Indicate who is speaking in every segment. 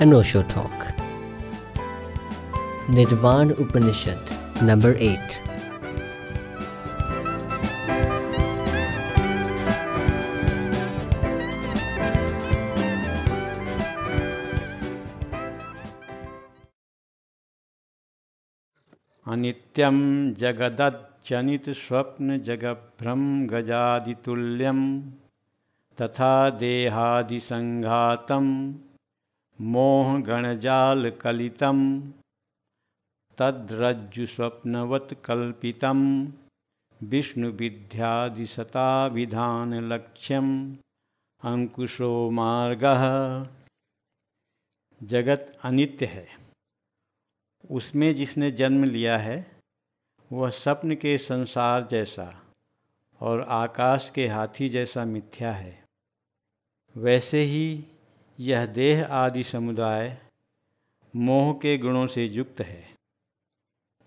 Speaker 1: an Osho talk. Nirvan Upanishad, number 8.
Speaker 2: अनित्यं जगदज्जनितस्वप्नजगभ्रं गजादितुल्यं तथा देहादिसङ्घातं मोहगणजालकलितं तद्रज्जुस्वप्नवत् कल्पितं विष्णुविद्यादिशताविधानलक्ष्यम् अंकुशो मार्ग। जगत अनित्य है। उसमें जिसने जन्म लिया है, वह स्वप्न के संसार जैसा और आकाश के हाथी जैसा मिथ्या है। वैसे ही यह देह आदि समुदाय मोह के गुणों से युक्त है।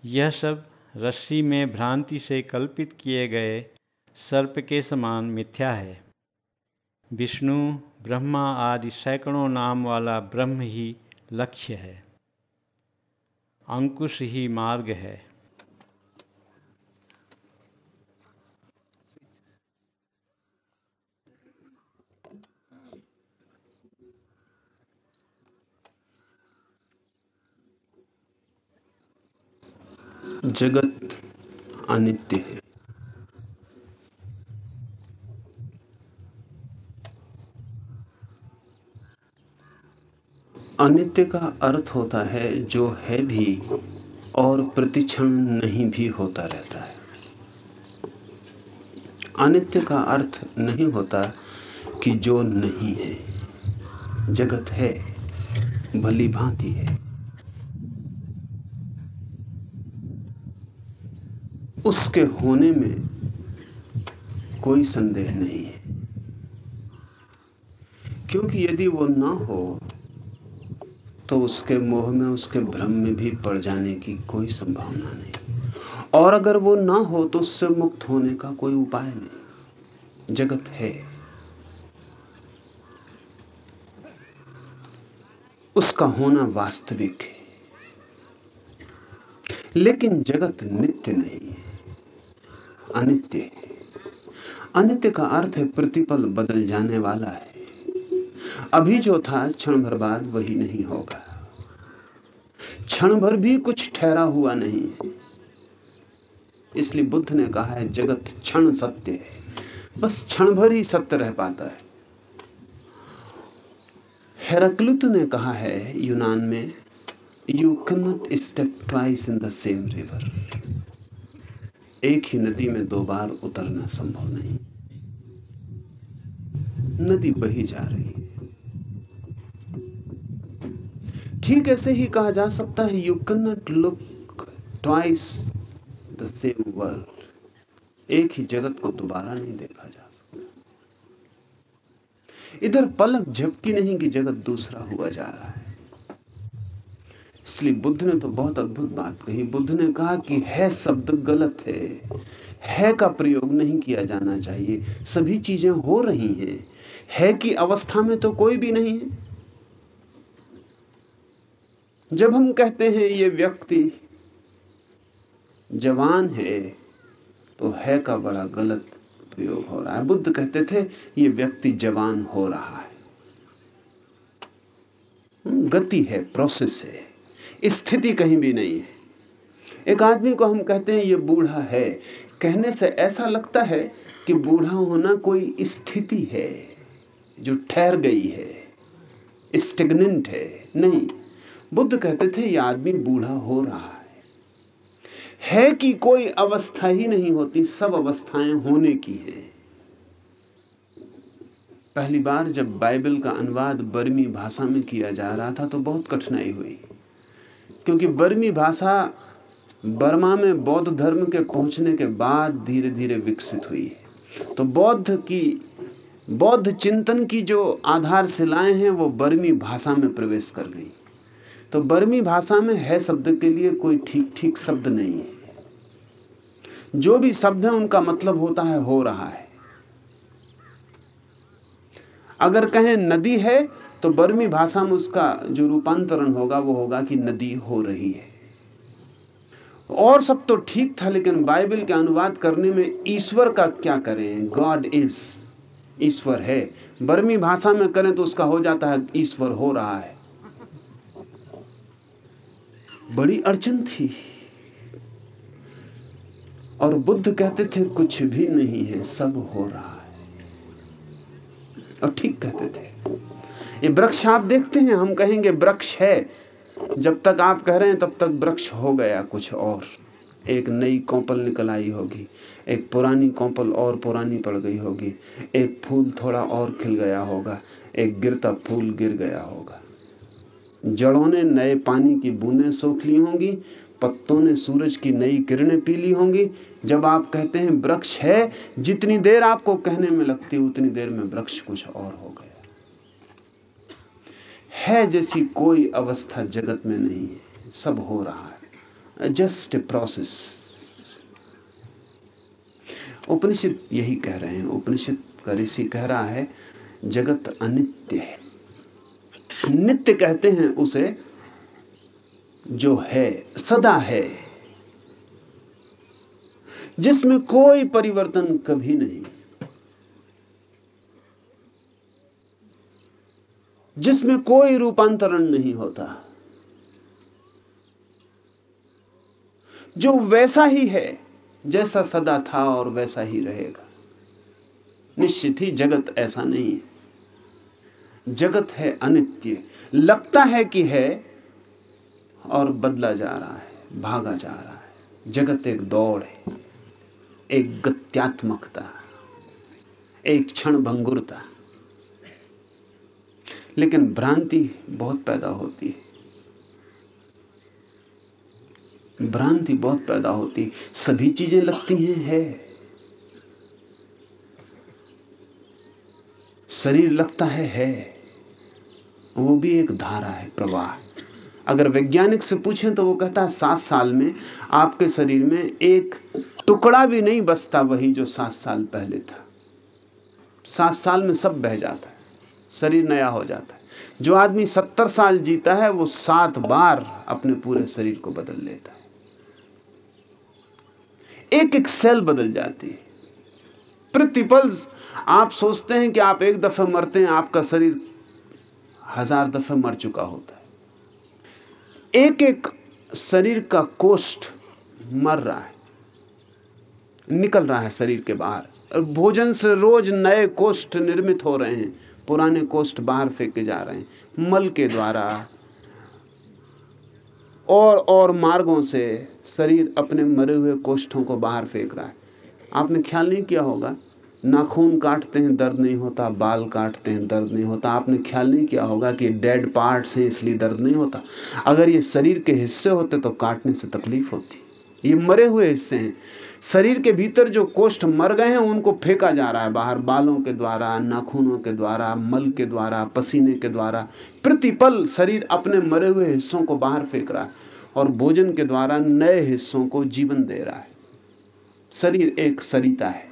Speaker 2: यह सब रस्सी में भ्रांति से कल्पित किए गए सर्प के समान मिथ्या है। विष्णु, ब्रह्मा आदि सैकड़ों नाम वाला ब्रह्म ही लक्ष्य है। अंकुश ही मार्ग है।
Speaker 3: जगत अनित्य है। अनित्य का अर्थ होता है, जो है भी और प्रतिक्षण नहीं भी होता रहता है। अनित्य का अर्थ नहीं होता कि जो नहीं है। जगत है, भली भांति है। उसके होने में कोई संदेह नहीं है। क्योंकि यदि वो ना हो तो उसके मोह में, उसके भ्रम में भी पड़ जाने की कोई संभावना नहीं। और अगर वो ना हो तो उससे मुक्त होने का कोई उपाय नहीं। जगत है। उसका होना वास्तविक है। लेकिन जगत नित्य नहीं है। अनित्य अनित्य का अर्थ है प्रतिपल बदल जाने वाला है। अभी जो था क्षण भर बाद वही नहीं होगा। क्षण भर भी कुछ ठहरा हुआ नहीं इसलिए बुद्ध ने कहा है, जगत क्षण सत्य है। बस क्षण भर ही सत्य रह पाता है। हेराक्लुत ने कहा है, यूनान में you can not step twice in the same river एक ही नदी में दो बार उतरना संभव नहीं। नदी बही जा रही है। ठीक ऐसे ही कहा जा सकता है you can not look twice the same world एक ही जगत को दोबारा नहीं देखा जा सकता। इधर पलक झपकी नहीं कि जगत दूसरा हुआ जा रहा है। इसलिए बुद्ध ने तो बहुत अद्भुत बात कही। बुद्ध ने कहा कि है शब्द गलत है। है का प्रयोग नहीं किया जाना चाहिए। सभी चीज़ें हो रही हैं। है की अवस्था में तो कोई भी नहीं है। जब हम कहते हैं ये व्यक्ति जवान है तो है का बड़ा गलत प्रयोग हो रहा है। बुद्ध कहते थे, ये व्यक्ति जवान हो रहा है। गति है प्रोसेस है। स्थिति कहीं भी नहीं है। एक आदमी को हम कहते हैं, ये बूढ़ा है। कहने से ऐसा लगता है कि बूढ़ा होना कोई स्थिति है, जो ठहर गई है स्टेगनेंट है। नहीं, बुद्ध कहते थे, ये आदमी बूढ़ा हो रहा है। है कि कोई अवस्था ही नहीं होती, सब अवस्थाएँ होने की है। पहली बार जब बाइबल का अनुवाद बर्मी भाषा में किया जा रहा था तो बहुत कठिनाई हुई। क्योंकि बर्मी भाषा बर्मा में बौद्ध धर्म के पहुँचने के बाद धीरे धीरे विकसित हुई है। तो बौद्ध की, बौद्ध चिंतन की जो आधारशिलाएँ हैं, वो बर्मी भाषा में प्रवेश कर गई। तो बर्मी भाषा में है शब्द के लिए कोई ठीक ठीक शब्द नहीं है। जो भी शब्द है, उनका मतलब होता है हो रहा है। अगर कहें नदी है तो बर्मी भाषा में उसका जो रूपांतरण होगा, वो होगा कि नदी हो रही है। और सब तो ठीक था, लेकिन बाइबल के अनुवाद करने में ईश्वर का क्या करें? गॉड इज़ ईश्वर है। बर्मी भाषा में करें तो उसका हो जाता है, ईश्वर हो रहा है। बड़ी अड़चन थी। और बुद्ध कहते थे, कुछ भी नहीं है, सब हो रहा है। और ठीक कहते थे। ये वृक्ष आप देखते हैं, हम कहेंगे वृक्ष है। जब तक आप कह रहे हैं, तब तक वृक्ष हो गया कुछ और। एक नई कौपल निकल आई होगी, एक पुरानी कौपल और पुरानी पड़ गई होगी। एक फूल थोड़ा और खिल गया होगा, एक गिरता फूल गिर गया होगा। जड़ों ने नए पानी की बूंदें सोख ली होंगी, पत्तों ने सूरज की नई किरणें पी ली होंगी। जब आप कहते हैं वृक्ष है, जितनी देर आपको कहने में लगती उतनी देर में वृक्ष कुछ और हो है जैसी कोई अवस्था जगत में नहीं है। सब हो रहा है। जस्ट ए प्रोसेस उपनिषद यही कह रहे हैं। उपनिषद का ऋषि कह रहा है, जगत अनित्य है। नित्य कहते हैं उसे, जो है, सदा है। जिसमें कोई परिवर्तन कभी नहीं। जिसमें कोई रूपांतरण नहीं होता। जो वैसा ही है, जैसा सदा था और वैसा ही रहेगा। निश्चित ही जगत ऐसा नहीं है। जगत है अनित्य। लगता है कि है और बदला जा रहा है, भागा जा रहा है। जगत एक दौड़ है, एक गत्यात्मकता, एक क्षण भंगुरता। लेकिन भ्रांति बहुत पैदा होती है। भ्रांति बहुत पैदा होती सभी चीज़ें लगती हैं, है। शरीर लगता है है। वो भी एक धारा है, प्रवाह। अगर वैज्ञानिक से पूछें तो वो कहता है, सात साल में आपके शरीर में एक टुकड़ा भी नहीं बचता वही जो सात साल पहले था। सात साल में सब बह जाता है। शरीर नया हो जाता है। जो आदमी सत्तर साल जीता है, वो सात बार अपने पूरे शरीर को बदल लेता है। एक एक सेल बदल जाती है। प्रतिपल, आप सोचते हैं कि आप एक दफे मरते हैं, आपका शरीर हज़ार दफे मर चुका होता है। एक एक शरीर का कोष्ठ मर रहा है। निकल रहा है शरीर के बाहर। भोजन से रोज नए कोष्ठ निर्मित हो रहे हैं। पुराने कोष्ठ बाहर फेंके जा रहे हैं। मल के द्वारा और और मार्गों से शरीर अपने मरे हुए कोष्ठों को बाहर फेंक रहा है। आपने ख्याल नहीं किया होगा? नाखून काटते हैं, दर्द नहीं होता। बाल काटते हैं, दर्द नहीं होता। आपने ख्याल नहीं किया होगा कि डेड पार्ट्स हैं, इसलिए दर्द नहीं होता। अगर ये शरीर के हिस्से होते तो काटने से तकलीफ़ होती। ये मरे हुए हिस्से हैं। शरीर के भीतर जो कोष्ठ मर गए हैं, उनको फेंका जा रहा है बाहर, बालों के द्वारा, नाखूनों के द्वारा, मल के द्वारा, पसीने के द्वारा। प्रतिपल शरीर अपने मरे हुए हिस्सों को बाहर फेंक रहा है और भोजन के द्वारा नए हिस्सों को जीवन दे रहा है। शरीर एक सरिता है।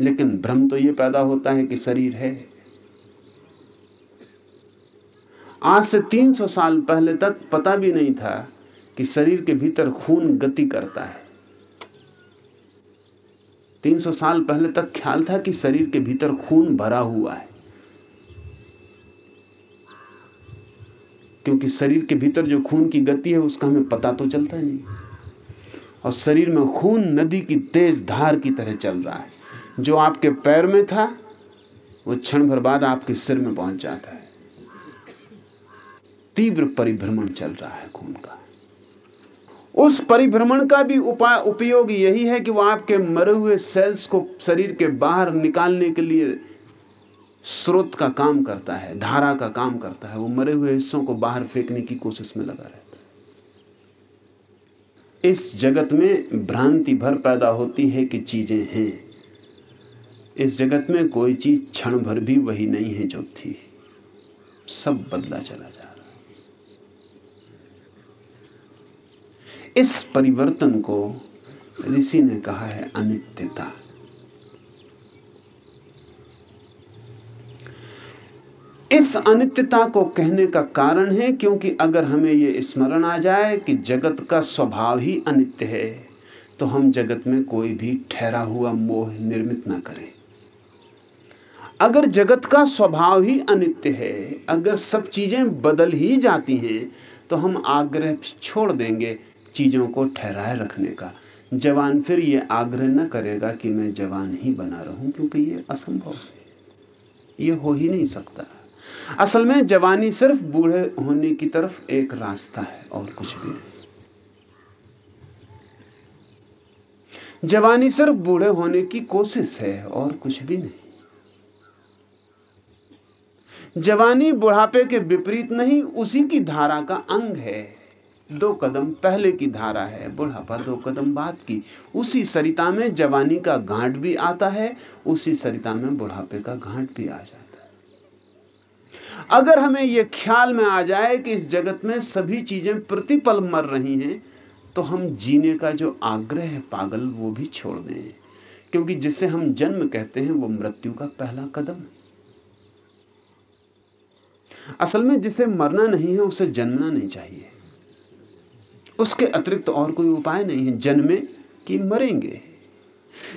Speaker 3: लेकिन भ्रम तो यह पैदा होता है कि शरीर है। आज से 300 साल पहले तक पता भी नहीं था कि शरीर के भीतर खून गति करता है। 300 साल पहले तक ख्याल था कि शरीर के भीतर खून भरा हुआ है। क्योंकि शरीर के भीतर जो खून की गति है, उसका हमें पता तो चलता नहीं। और शरीर में खून नदी की तेज धार की तरह चल रहा है। जो आपके पैर में था, वो क्षण भर बाद आपके सिर में पहुँच जाता है। तीव्र परिभ्रमण चल रहा है खून का। उस परिभ्रमण का भी उपाय उपयोग यही है कि वो आपके मरे हुए सेल्स को शरीर के बाहर निकालने के लिए स्रोत का काम करता है, धारा का काम करता है। वो मरे हुए हिस्सों को बाहर फेंकने की कोशिश में लगा रहता है। इस जगत में भ्रांति भर पैदा होती है कि चीज़ें हैं। इस जगत में कोई चीज़ क्षण भर भी वही नहीं है जो थी। सब बदला चला जा रहा इस परिवर्तन को ऋषि ने कहा है अनित्यता। इस अनित्यता को कहने का कारण है क्योंकि अगर हमें यह स्मरण आ जाए कि जगत का स्वभाव ही अनित्य है तो हम जगत में कोई भी ठहरा हुआ मोह निर्मित ना करें। अगर जगत का स्वभाव ही अनित्य है, अगर सब चीज़ें बदल ही जाती हैं तो हम आग्रह छोड़ देंगे चीज़ों को ठहराए रखने का। जवान फिर ये आग्रह न करेगा कि मैं जवान ही बना रहूँ, क्योंकि ये असंभव है। ये हो ही नहीं सकता। असल में जवानी सिर्फ़ बूढ़े होने की तरफ़ एक रास्ता है, और कुछ भी नहीं। जवानी सिर्फ़ बूढ़े होने की कोशिश है, और कुछ भी नहीं। जवानी बुढ़ापे के विपरीत नहीं, उसी की धारा का अंग है। दो कदम पहले की धारा है, बुढ़ापा दो कदम बाद की। उसी सरिता में जवानी का घाट भी आता है, उसी सरिता में बुढ़ापे का घाट भी आ जाता है। अगर हमें यह ख्याल में आ जाए कि इस जगत में सभी चीज़ें प्रतिपल मर रही हैं तो हम जीने का जो आग्रह है पागल, वो भी छोड़ दें। क्योंकि जिसे हम जन्म कहते हैं, वो मृत्यु का पहला कदम असल में जिसे मरना नहीं है, उसे जन्मना नहीं चाहिए। उसके अतिरिक्त और कोई उपाय नहीं है। जन्मे कि मरेंगे।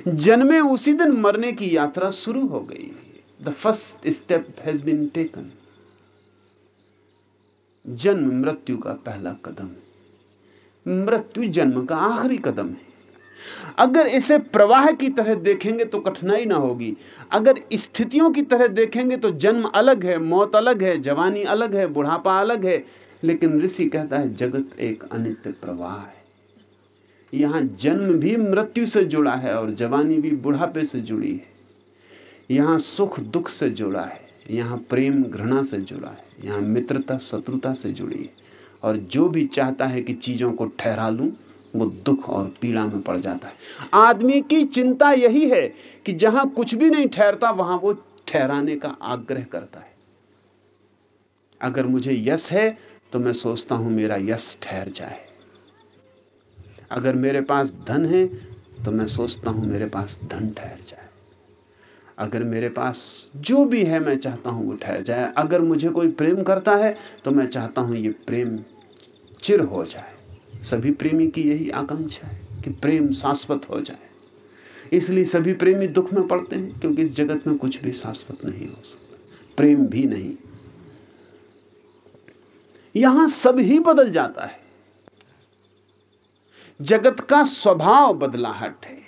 Speaker 3: जन्मे उसी दिन मरने की यात्रा शुरू हो गई the first step has been taken जन्म मृत्यु का पहला कदम। मृत्यु जन्म का आखिरी कदम है। अगर इसे प्रवाह की तरह देखेंगे तो कठिनाई ना होगी। अगर स्थितियों की तरह देखेंगे तो जन्म अलग है, मौत अलग है, जवानी अलग है, बुढ़ापा अलग है। लेकिन ऋषि कहता है, जगत एक अनित्य प्रवाह है। यहाँ जन्म भी मृत्यु से जुड़ा है और जवानी भी बुढ़ापे से जुड़ी है। यहाँ सुख दुख से जुड़ा है, यहाँ प्रेम घृणा से जुड़ा है, यहाँ मित्रता शत्रुता से जुड़ी है। और जो भी चाहता है कि चीज़ों को ठहरा लूँ, वो दुख और पीड़ा में पड़ जाता है। आदमी की चिंता यही है कि जहाँ कुछ भी नहीं ठहरता, वहाँ वो ठहराने का आग्रह करता है। अगर मुझे यश है तो मैं सोचता हूँ मेरा यश ठहर जाए। अगर मेरे पास धन है तो मैं सोचता हूँ मेरे पास धन ठहर जाए। अगर मेरे पास जो भी है, मैं चाहता हूँ वो ठहर जाए। अगर मुझे कोई प्रेम करता है तो मैं चाहता हूँ ये प्रेम चिर हो जाए। सभी प्रेमी की यही आकांक्षा है कि प्रेम शाश्वत हो जाए। इसलिए सभी प्रेमी दुख में पड़ते हैं, क्योंकि इस जगत में कुछ भी शाश्वत नहीं हो सकता। प्रेम भी नहीं। यहाँ सब ही बदल जाता है। जगत का स्वभाव बदलाहट है।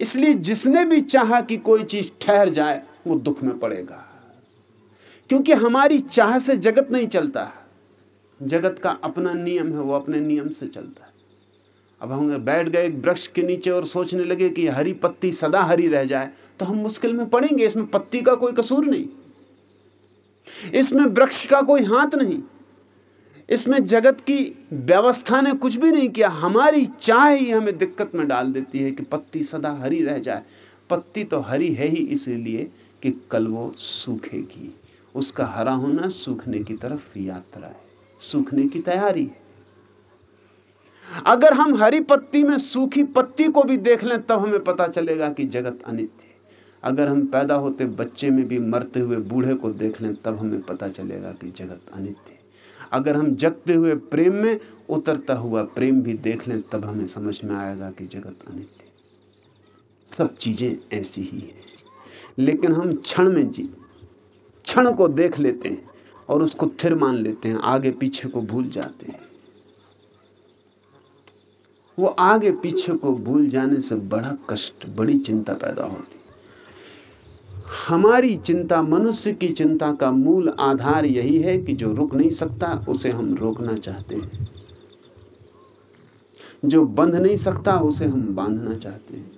Speaker 3: इसलिए जिसने भी चाहा कि कोई चीज़ ठहर जाए, वो दुख में पड़ेगा। क्योंकि हमारी चाह से जगत नहीं चलता। जगत का अपना नियम है, वो अपने नियम से चलता है। अब हम बैठ गए एक वृक्ष के नीचे और सोचने लगे कि हरी पत्ती सदा हरी रह जाए तो हम मुश्किल में पड़ेंगे। इसमें पत्ती का कोई कसूर नहीं। इसमें वृक्ष का कोई हाथ नहीं। इसमें जगत की व्यवस्था ने कुछ भी नहीं किया। हमारी चाह ही हमें दिक्कत में डाल देती है कि पत्ती सदा हरी रह जाए। पत्ती तो हरी है ही इसीलिए कि कल वो सूखेगी। उसका हरा होना सूखने की तरफ़ यात्रा है। सूखने की तैयारी है। अगर हम हरी पत्ती में सूखी पत्ती को भी देख लें, तब हमें पता चलेगा कि जगत अनित्य अगर हम पैदा होते बच्चे में भी मरते हुए बूढ़े को देख लें, तब हमें पता चलेगा कि जगत अनित्य अगर हम जगते हुए प्रेम में उतरता हुआ प्रेम भी देख लें, तब हमें समझ में आएगा कि जगत अनित्य सब चीज़ें ऐसी ही है। लेकिन हम क्षण में जी, क्षण को देख लेते हैं और उसको थिर मान लेते हैं, आगे पीछे को भूल जाते हैं। वो आगे पीछे को भूल जाने से बड़ा कष्ट, बड़ी चिंता पैदा होती। हमारी चिंता मनुष्य की चिंता का मूल आधार यही है कि जो रुक नहीं सकता, उसे हम रोकना चाहते हैं। जो बंध नहीं सकता, उसे हम बांधना चाहते हैं।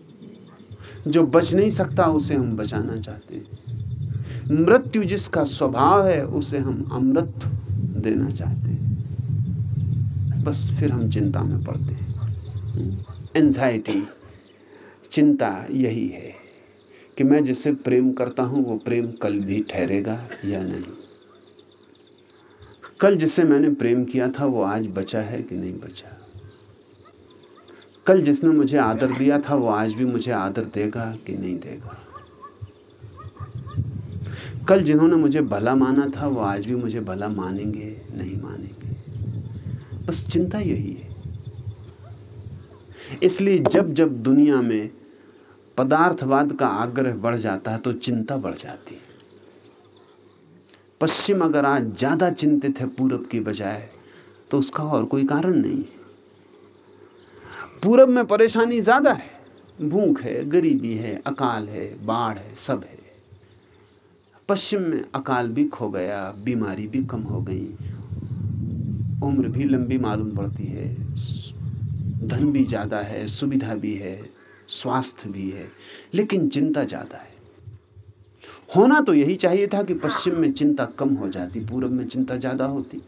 Speaker 3: जो बच नहीं सकता, उसे हम बचाना चाहते हैं। मृत्यु जिसका स्वभाव है, उसे हम अमृत देना चाहते हैं। बस फिर हम चिंता में पड़ते हैं। एंजाइटी चिंता यही है कि मैं जिसे प्रेम करता हूँ, वो प्रेम कल भी ठहरेगा या नहीं। कल जिसे मैंने प्रेम किया था, वो आज बचा है कि नहीं बचा? कल जिसने मुझे आदर दिया था, वो आज भी मुझे आदर देगा कि नहीं देगा? कल जिन्होंने मुझे भला माना था, वो आज भी मुझे भला मानेंगे, नहीं मानेंगे? बस चिंता यही है। इसलिए जब जब दुनिया में पदार्थवाद का आग्रह बढ़ जाता है तो चिंता बढ़ जाती है। पश्चिम अगर आज ज़्यादा चिंतित है पूरब की बजाय तो उसका और कोई कारण नहीं है। पूरब में परेशानी ज़्यादा है। भूख है, गरीबी है, अकाल है, बाढ़ है, सब है। पश्चिम में अकाल भी खो गया, बीमारी भी कम हो गई। उम्र भी लंबी मालूम पड़ती है। धन भी ज़्यादा है, सुविधा भी है, स्वास्थ्य भी है, लेकिन चिंता ज़्यादा है। होना तो यही चाहिए था कि पश्चिम में चिंता कम हो जाती पूर्व में चिंता ज़्यादा होती।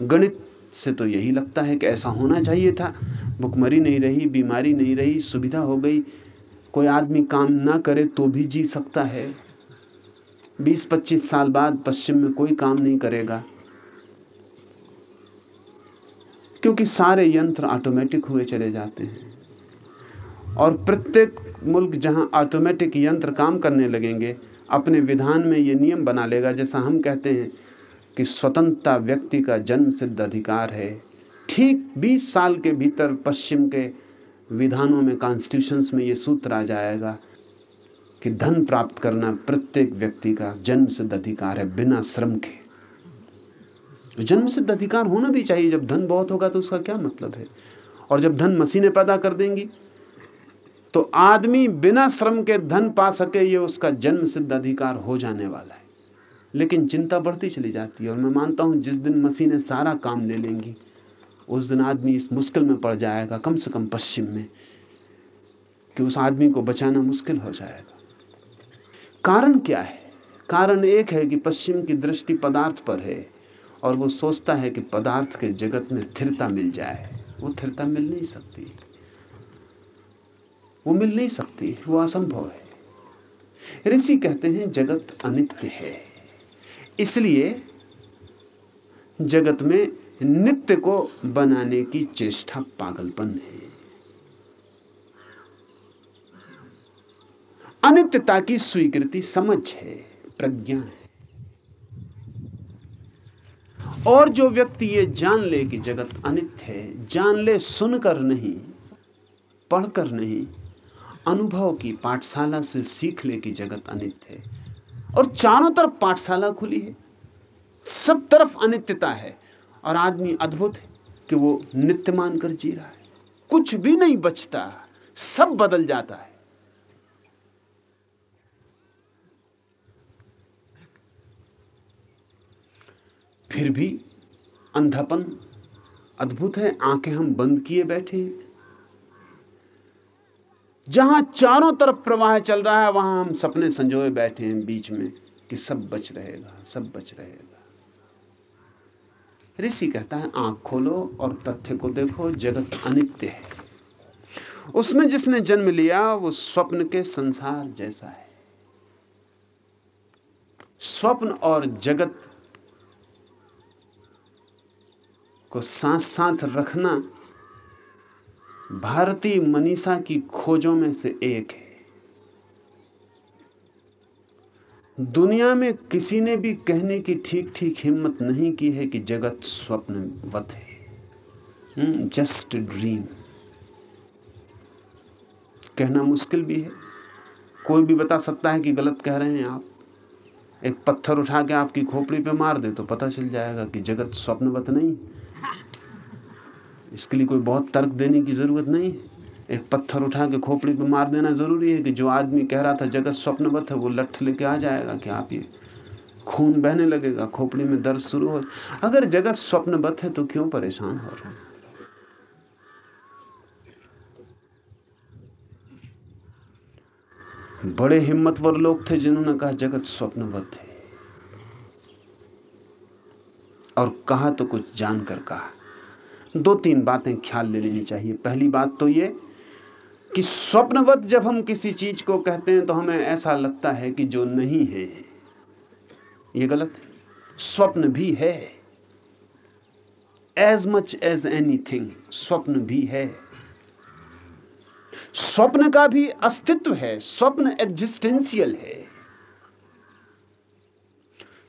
Speaker 3: गणित से तो यही लगता है कि ऐसा होना चाहिए था। भुखमरी नहीं रही, बीमारी नहीं रही, सुविधा हो गई। कोई आदमी काम ना करे तो भी जी सकता है। 20-25 साल बाद पश्चिम में कोई काम नहीं करेगा। क्योंकि सारे यंत्र ऑटोमेटिक हुए चले जाते हैं। और प्रत्येक मुल्क जहाँ ऑटोमेटिक यंत्र काम करने लगेंगे, अपने विधान में ये नियम बना लेगा, जैसा हम कहते हैं कि स्वतंत्रता व्यक्ति का जन्म सिद्ध अधिकार है। ठीक 20 साल के भीतर पश्चिम के विधानों में कॉन्स्टिट्यूशंस में ये सूत्र आ जाएगा कि धन प्राप्त करना प्रत्येक व्यक्ति का जन्म सिद्ध अधिकार है, बिना श्रम के। तो जन्म सिद्ध अधिकार होना भी चाहिए। जब धन बहुत होगा तो उसका क्या मतलब है? और जब धन मशीनें पैदा कर देंगी तो आदमी बिना श्रम के धन पा सके, ये उसका जन्म सिद्ध अधिकार हो जाने वाला है। लेकिन चिंता बढ़ती चली जाती है, और मैं मानता हूँ, जिस दिन मशीनें सारा काम ले लेंगी, उस दिन आदमी इस मुश्किल में पड़ जाएगा, कम से कम पश्चिम में, कि उस आदमी को बचाना मुश्किल हो जाएगा। कारण क्या है? कारण एक है कि पश्चिम की दृष्टि पदार्थ पर है। और वो सोचता है कि पदार्थ के जगत में स्थिरता मिल जाए। वो स्थिरता मिल नहीं सकती। वो मिल नहीं सकती। वो असंभव है। ऋषि कहते हैं, जगत अनित्य है। इसलिए जगत में नित्य को बनाने की चेष्टा पागलपन है। अनित्यता की स्वीकृति समझ है, प्रज्ञा है। और जो व्यक्ति ये जान ले कि जगत अनित्य है, जान ले, सुनकर नहीं, पढ़कर नहीं, अनुभव की पाठशाला से सीख ले कि जगत अनित्य है। और चारों तरफ़ पाठशाला खुली है, सब तरफ़ अनित्यता है, और आदमी अद्भुत है कि वो नित्य मानकर जी रहा है। कुछ भी नहीं बचता, सब बदल जाता है। फिर भी अंधापन अद्भुत है, आँखें हम बंद किए बैठे हैं। जहाँ चारों तरफ़ प्रवाह चल रहा है, वहाँ हम सपने संजोए बैठे हैं बीच में कि सब बच रहेगा, सब बच रहेगा। ऋषि कहता है, आँख खोलो और तथ्य को देखो, जगत अनित्य है। उसमें जिसने जन्म लिया, वो स्वप्न के संसार जैसा है। स्वप्न और जगत को साथ साथ रखना भारतीय मनीषा की खोजों में से एक है। दुनिया में किसी ने भी कहने की ठीक ठीक हिम्मत नहीं की है कि जगत स्वप्नवत है। जस्ट ड्रीम कहना मुश्किल भी है। कोई भी बता सकता है कि गलत कह रहे हैं आप। एक पत्थर उठा के आपकी खोपड़ी पे मार दे तो पता चल जाएगा कि जगत स्वप्नवत नहीं इसके लिए कोई बहुत तर्क देने की ज़रूरत नहीं एक पत्थर उठा के खोपड़ी पे मार देना ज़रूरी है कि जो आदमी कह रहा था, जगत स्वप्नवत है, वो लठ लेके आ जाएगा कि आप ये खून बहने लगेगा, खोपड़ी में दर्द शुरू हो। अगर जगत स्वप्नवत है तो क्यों परेशान हो रहे बड़े हिम्मतवर लोग थे जिन्होंने कहा, जगत स्वप्नवत है। और कहा तो कुछ जानकर कहा। दो तीन बातें ख्याल ले लेनी चाहिए। पहली बात तो ये कि स्वप्नवत जब हम किसी चीज़ को कहते हैं तो हमें ऐसा लगता है कि जो नहीं है, ये गलत स्वप्न भी है। As much as anything स्वप्न भी है। स्वप्न का भी अस्तित्व है, स्वप्न एग्जिस्टेंशियल है।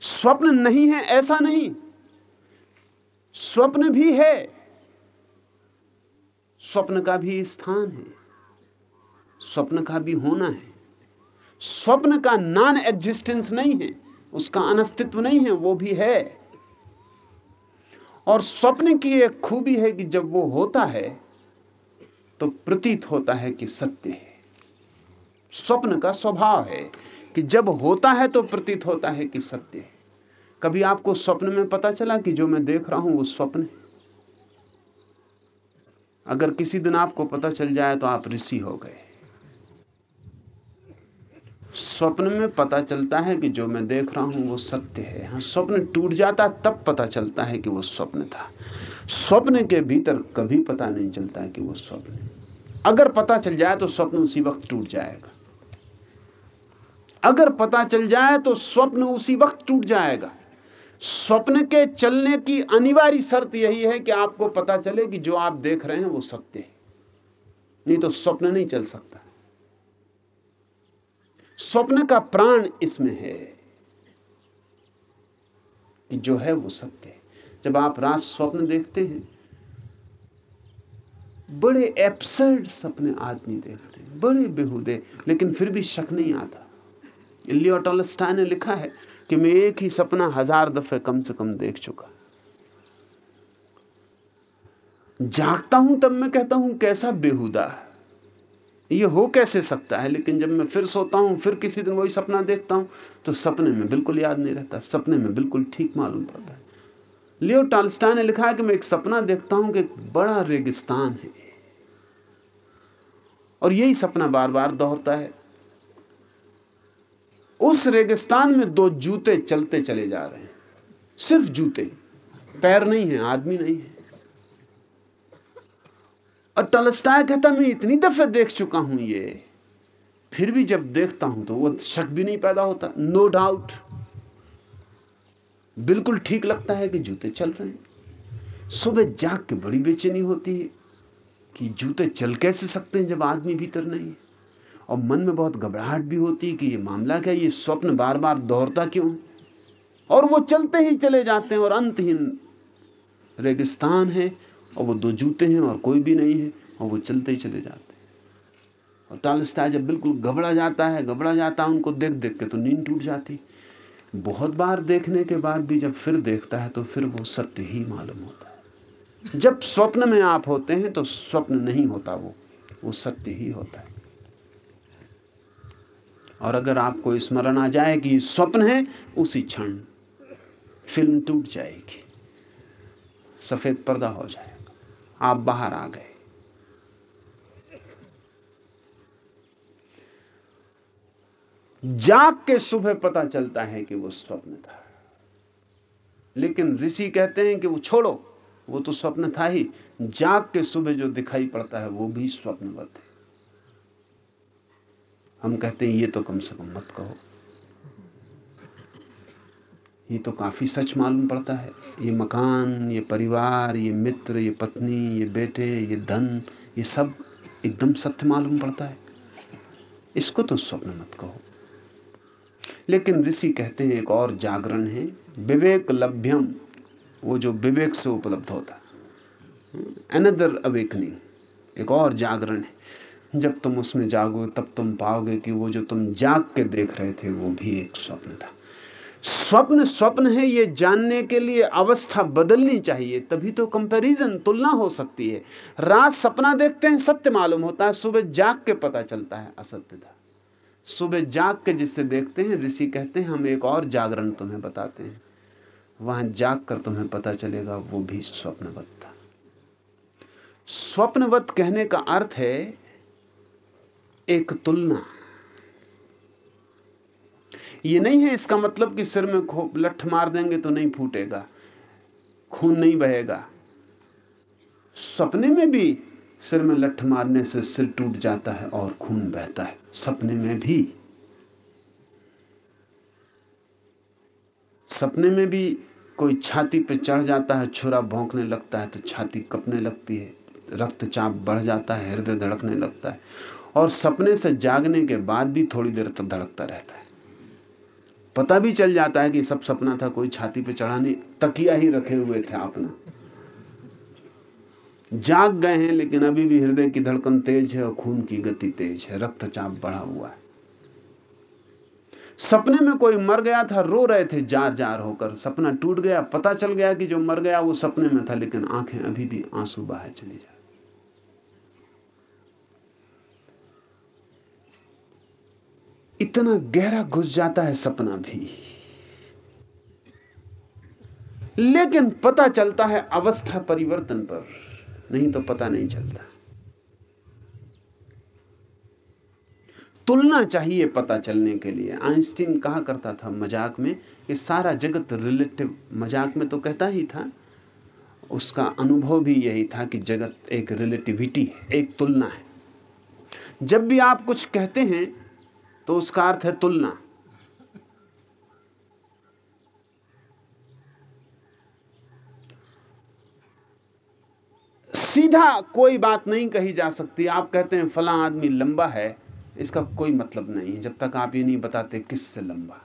Speaker 3: स्वप्न नहीं है, ऐसा नहीं। स्वप्न भी है। स्वप्न का भी स्थान है। स्वप्न का भी होना है। स्वप्न का नॉन एग्जिस्टेंस नहीं है। उसका अनस्तित्व नहीं है, वो भी है। और स्वप्न की एक खूबी है कि जब वो होता है तो प्रतीत होता है कि सत्य है। स्वप्न का स्वभाव है कि जब होता है तो प्रतीत होता है कि सत्य है। कभी आपको स्वप्न में पता चला कि जो मैं देख रहा हूँ, वो स्वप्न है? अगर किसी दिन आपको पता चल जाए तो आप ऋषि हो गए। स्वप्न में पता चलता है कि जो मैं देख रहा हूँ वो सत्य है। हाँ स्वप्न टूट जाता तब पता चलता है कि वो स्वप्न था। स्वप्न के भीतर कभी पता नहीं चलता कि वो स्वप्न अगर पता चल जाए तो स्वप्न उसी वक्त टूट जाएगा। अगर पता चल जाए तो स्वप्न उसी वक्त टूट जाएगा। स्वप्न के चलने की अनिवार्य शर्त यही है कि आपको पता चले कि जो आप देख रहे हैं वो सत्य है। नहीं तो स्वप्न नहीं चल सकता। स्वप्न का प्राण इसमें है कि जो है वो सत्य है। जब आप रात स्वप्न देखते हैं, बड़े एब्सर्ड सपने आदमी देखते हैं, बड़े बेहूदे, लेकिन फिर भी शक नहीं आता। लियो टॉलस्टाई ने लिखा है कि मैं एक ही सपना हज़ार दफे कम से कम देख चुका जागता हूँ तब मैं कहता हूँ, कैसा बेहुदा ये हो कैसे सकता है? लेकिन जब मैं फिर सोता हूँ, फिर किसी दिन वही सपना देखता हूँ तो सपने में बिल्कुल याद नहीं रहता। सपने में बिल्कुल ठीक मालूम पड़ता है। लियो टालस्टा ने लिखा है कि मैं एक सपना देखता हूँ कि एक बड़ा रेगिस्तान है। और यही सपना बार बार दोहरता है। उस रेगिस्तान में दो जूते चलते चले जा रहे हैं। सिर्फ़ जूते। पैर नहीं है, आदमी नहीं है। और टलस्टाय कहता, मैं इतनी दफे देख चुका हूँ ये। फिर भी जब देखता हूँ तो वो शक भी नहीं पैदा होता नो डाउट बिल्कुल ठीक लगता है कि जूते चल रहे हैं। सुबह जाग के बड़ी बेचैनी होती है कि जूते चल कैसे सकते हैं जब आदमी भीतर नहीं है? और मन में बहुत घबराहट भी होती कि ये मामला क्या ये स्वप्न बार बार दोहरता क्यों? और वो चलते ही चले जाते हैं और अंतहीन रेगिस्तान है और वो दो जूते हैं और कोई भी नहीं है और वो चलते ही चले जाते हैं। और टालस्टा जब बिल्कुल घबरा जाता है, घबरा जाता है, उनको देख देख के तो नींद टूट जाती बहुत बार देखने के बाद भी जब फिर देखता है तो फिर वो सत्य ही मालूम होता है। जब स्वप्न में आप होते हैं तो स्वप्न नहीं होता वो वो सत्य ही होता है। और अगर आपको स्मरण आ जाए कि स्वप्न है, उसी क्षण फ़िल्म टूट जाएगी, सफ़ेद पर्दा हो जाएगा, आप बाहर आ गए। जाग के सुबह पता चलता है कि वो स्वप्न था। लेकिन ऋषि कहते हैं कि वो छोड़ो, वो तो स्वप्न था ही। जाग के सुबह जो दिखाई पड़ता है, वो भी स्वप्नवत है। हम कहते हैं, ये तो कम से कम मत कहो। ये तो काफ़ी सच मालूम पड़ता है। ये मकान, ये परिवार, ये मित्र, ये पत्नी, ये बेटे, ये धन, ये सब एकदम सत्य मालूम पड़ता है। इसको तो स्वप्न मत कहो। लेकिन ऋषि कहते हैं, एक और जागरण है, विवेक लभ्यम। वो जो विवेक से उपलब्ध होता अनदर अवेकनिंग एक और जागरण है। जब तुम उसमें जागो, तब तुम पाओगे कि वो जो तुम जाग के देख रहे थे, वो भी एक स्वप्न था। स्वप्न स्वप्न है ये जानने के लिए अवस्था बदलनी चाहिए, तभी तो कंपैरिजन तुलना हो सकती है। रात सपना देखते हैं, सत्य मालूम होता है, सुबह जाग के पता चलता है, असत्य था। सुबह जाग के जिससे देखते हैं, ऋषि कहते हैं, हम एक और जागरण तुम्हें बताते हैं। वहाँ जाग कर तुम्हें पता चलेगा, वो भी स्वप्नवत था। स्वप्नवत कहने का अर्थ है एक तुलना। ये नहीं है इसका मतलब कि सिर में लठ मार देंगे तो नहीं फूटेगा। खून नहीं बहेगा। सपने में भी सिर में लठ मारने से सिर टूट जाता है और खून बहता है। सपने में भी। सपने में भी कोई छाती पे चढ़ जाता है, छुरा भोंकने लगता है तो छाती कपने लगती है। रक्तचाप बढ़ जाता है, हृदय धड़कने लगता है और सपने से जागने के बाद भी थोड़ी देर तक धड़कता रहता है। पता भी चल जाता है कि सब सपना था, कोई छाती पे चढ़ाने तकिया ही रखे हुए थे अपना जाग गए हैं, लेकिन अभी भी हृदय की धड़कन तेज है और खून की गति तेज है, रक्तचाप बढ़ा हुआ है। सपने में कोई मर गया था, रो रहे थे जार जार होकर। सपना टूट गया, पता चल गया कि जो मर गया वो सपने में था, लेकिन आँखें अभी भी आँसू बहाए चली जा इतना गहरा घुस जाता है सपना भी। लेकिन पता चलता है अवस्था परिवर्तन पर। नहीं तो पता नहीं चलता। तुलना चाहिए पता चलने के लिए। आइंस्टीन कहा करता था मज़ाक में कि सारा जगत रिलेटिव मज़ाक में तो कहता ही था। उसका अनुभव भी यही था कि जगत एक रिलेटिविटी है, एक तुलना है। जब भी आप कुछ कहते हैं तो उसका अर्थ है तुलना। सीधा कोई बात नहीं कही जा सकती। आप कहते हैं, फला आदमी लंबा है। इसका कोई मतलब नहीं है, जब तक आप ये नहीं बताते किससे लंबा।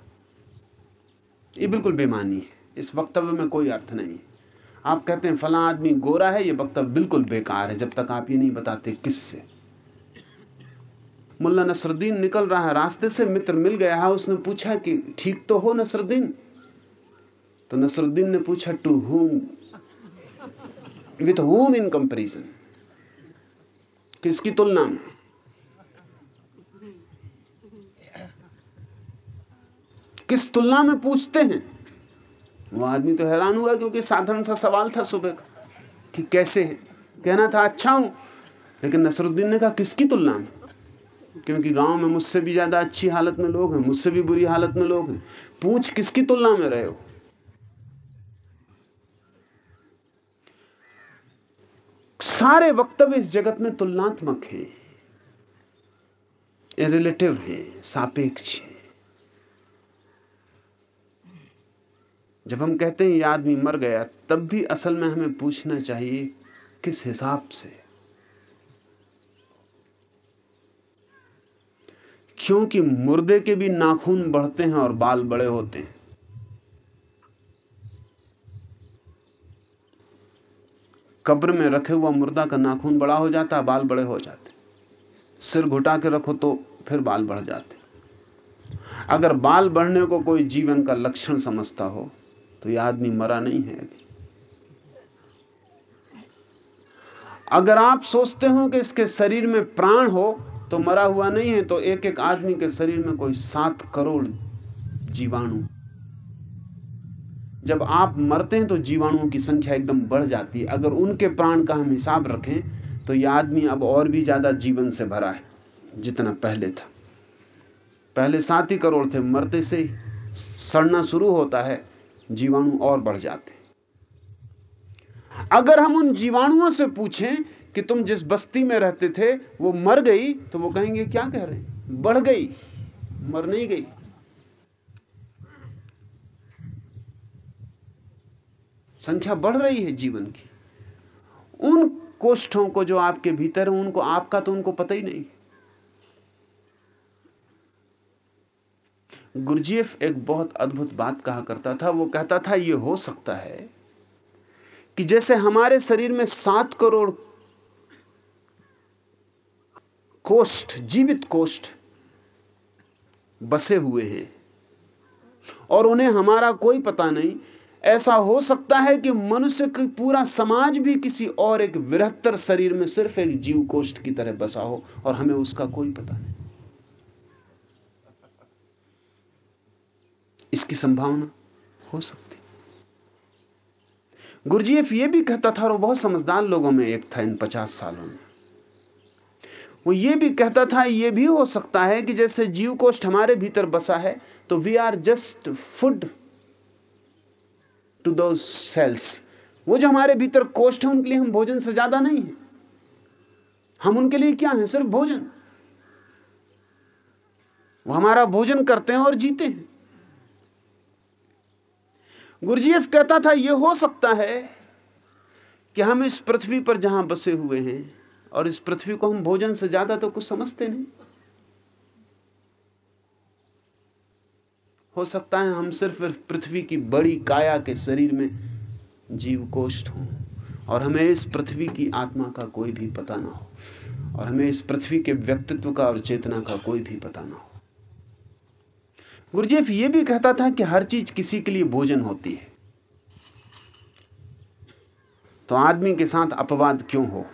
Speaker 3: ये बिल्कुल बेमानी है। इस वक्तव्य में कोई अर्थ नहीं है। आप कहते हैं, फला आदमी गोरा है। ये वक्तव्य बिल्कुल बेकार है, जब तक आप ये नहीं बताते किससे। मुल्ला नसरुद्दीन निकल रहा है, रास्ते से मित्र मिल गया है, उसने पूछा कि ठीक तो हो नसरुद्दीन? तो नसरुद्दीन ने पूछा, to whom with whom in comparison किसकी तुलना में? किस तुलना में पूछते हैं? वो आदमी तो हैरान हुआ क्योंकि साधारण सा सवाल था सुबह का, कि कैसे है? कहना था अच्छा हूँ। लेकिन नसरुद्दीन ने कहा, किसकी तुलना में? क्योंकि गाँव में मुझसे भी ज़्यादा अच्छी हालत में लोग हैं, मुझसे भी बुरी हालत में लोग हैं। पूछ किसकी तुलना में रहे हो? सारे वक्तव्य इस जगत में तुलनात्मक हैं। रिलेटिव हैं, सापेक्ष हैं। जब हम कहते हैं, ये आदमी मर गया, तब भी असल में हमें पूछना चाहिए, किस हिसाब से? क्योंकि मुर्दे के भी नाखून बढ़ते हैं और बाल बड़े होते हैं। कब्र में रखे हुआ मुर्दा का नाखून बड़ा हो जाता है बाल बड़े हो जाते। सिर घुटा के रखो तो फिर बाल बढ़ जाते। अगर बाल बढ़ने को कोई जीवन का लक्षण समझता हो तो यह आदमी मरा नहीं है अभी। अगर आप सोचते हो कि इसके शरीर में प्राण हो तो मरा हुआ नहीं है तो एक एक आदमी के शरीर में कोई सात करोड़ जीवाणु। जब आप मरते हैं तो जीवाणुओं की संख्या एकदम बढ़ जाती है। अगर उनके प्राण का हम हिसाब रखें तो यह आदमी अब और भी ज़्यादा जीवन से भरा है, जितना पहले था। पहले सात ही करोड़ थे, मरते से ही सड़ना शुरू होता है, जीवाणु और बढ़ जाते अगर हम उन जीवाणुओं से पूछें कि तुम जिस बस्ती में रहते थे, वो मर गई तो वो कहेंगे, क्या कह रहे हैं? बढ़ गई, मर नहीं गई। संख्या बढ़ रही है जीवन की। उन कोष्ठों को जो आपके भीतर है, उनको, आपका तो उनको पता ही नहीं। गुरजीएफ एक बहुत अद्भुत बात कहा करता था। वो कहता था, ये हो सकता है कि जैसे हमारे शरीर में सात करोड़ कोष्ठ, जीवित कोष्ठ बसे हुए हैं। और उन्हें हमारा कोई पता नहीं। ऐसा हो सकता है कि मनुष्य का पूरा समाज भी किसी और एक वृहत्तर शरीर में सिर्फ़ एक जीव कोष्ठ की तरह बसा हो और हमें उसका कोई पता नहीं। इसकी संभावना हो सकती। गुरजीएफ ये भी कहता था और बहुत समझदार लोगों में एक था इन पचास सालों में। वो ये भी कहता था, ये भी हो सकता है कि जैसे जीव कोष्ठ हमारे भीतर बसा है तो we are just food to two cells वो जो हमारे भीतर कोष्ठ है, उनके लिए हम भोजन से ज़्यादा नहीं है। हम उनके लिए क्या है? सिर्फ़ भोजन। वो हमारा भोजन करते हैं और जीते हैं। गुरजीएफ कहता था यह हो सकता है कि हम इस पृथ्वी पर जहाँ बसे हुए हैं और इस पृथ्वी को हम भोजन से ज़्यादा तो कुछ समझते नहीं। हो सकता है हम सिर्फ़ पृथ्वी की बड़ी काया के शरीर में जीव कोष्ठ हों और हमें इस पृथ्वी की आत्मा का कोई भी पता ना हो और हमें इस पृथ्वी के व्यक्तित्व का और चेतना का कोई भी पता ना हो। गुरुजेफ ये भी कहता था कि हर चीज़ किसी के लिए भोजन होती है। तो आदमी के साथ अपवाद क्यों हो?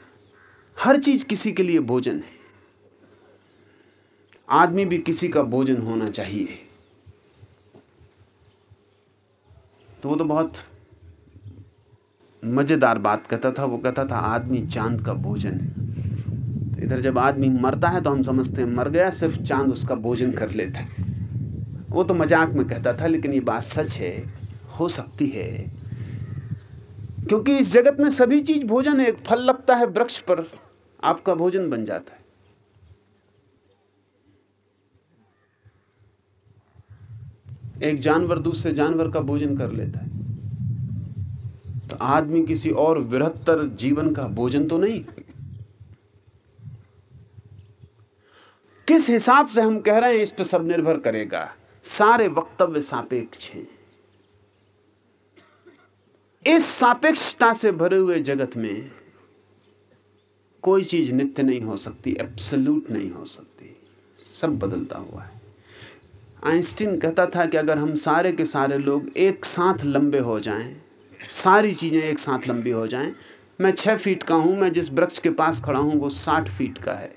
Speaker 3: हर चीज़ किसी के लिए भोजन है। आदमी भी किसी का भोजन होना चाहिए। तो वो तो बहुत मज़ेदार बात कहता था, वो कहता था, आदमी चाँद का भोजन है। तो इधर जब आदमी मरता है तो हम समझते हैं, मर गया, सिर्फ़ चाँद उसका भोजन कर लेता है। वो तो मज़ाक में कहता था, लेकिन ये बात सच है, हो सकती है। क्योंकि इस जगत में सभी चीज़ भोजन है एक फल लगता है वृक्ष पर, आपका भोजन बन जाता है। एक जानवर दूसरे जानवर का भोजन कर लेता है। तो आदमी किसी और वृहत्तर जीवन का भोजन तो नहीं। किस हिसाब से हम कह रहे हैं, इस पर सब निर्भर करेगा। सारे वक्तव्य सापेक्ष हैं। इस सापेक्षता से भरे हुए जगत में कोई चीज़ नित्य नहीं हो सकती एब्सल्यूट नहीं हो सकती। सब बदलता हुआ है। आइंस्टीन कहता था कि अगर हम सारे के सारे लोग एक साथ लंबे हो जाएँ, सारी चीज़ें एक साथ लंबी हो जाएँ, मैं छह फीट का हूँ मैं जिस वृक्ष के पास खड़ा हूँ वो साठ फीट का है।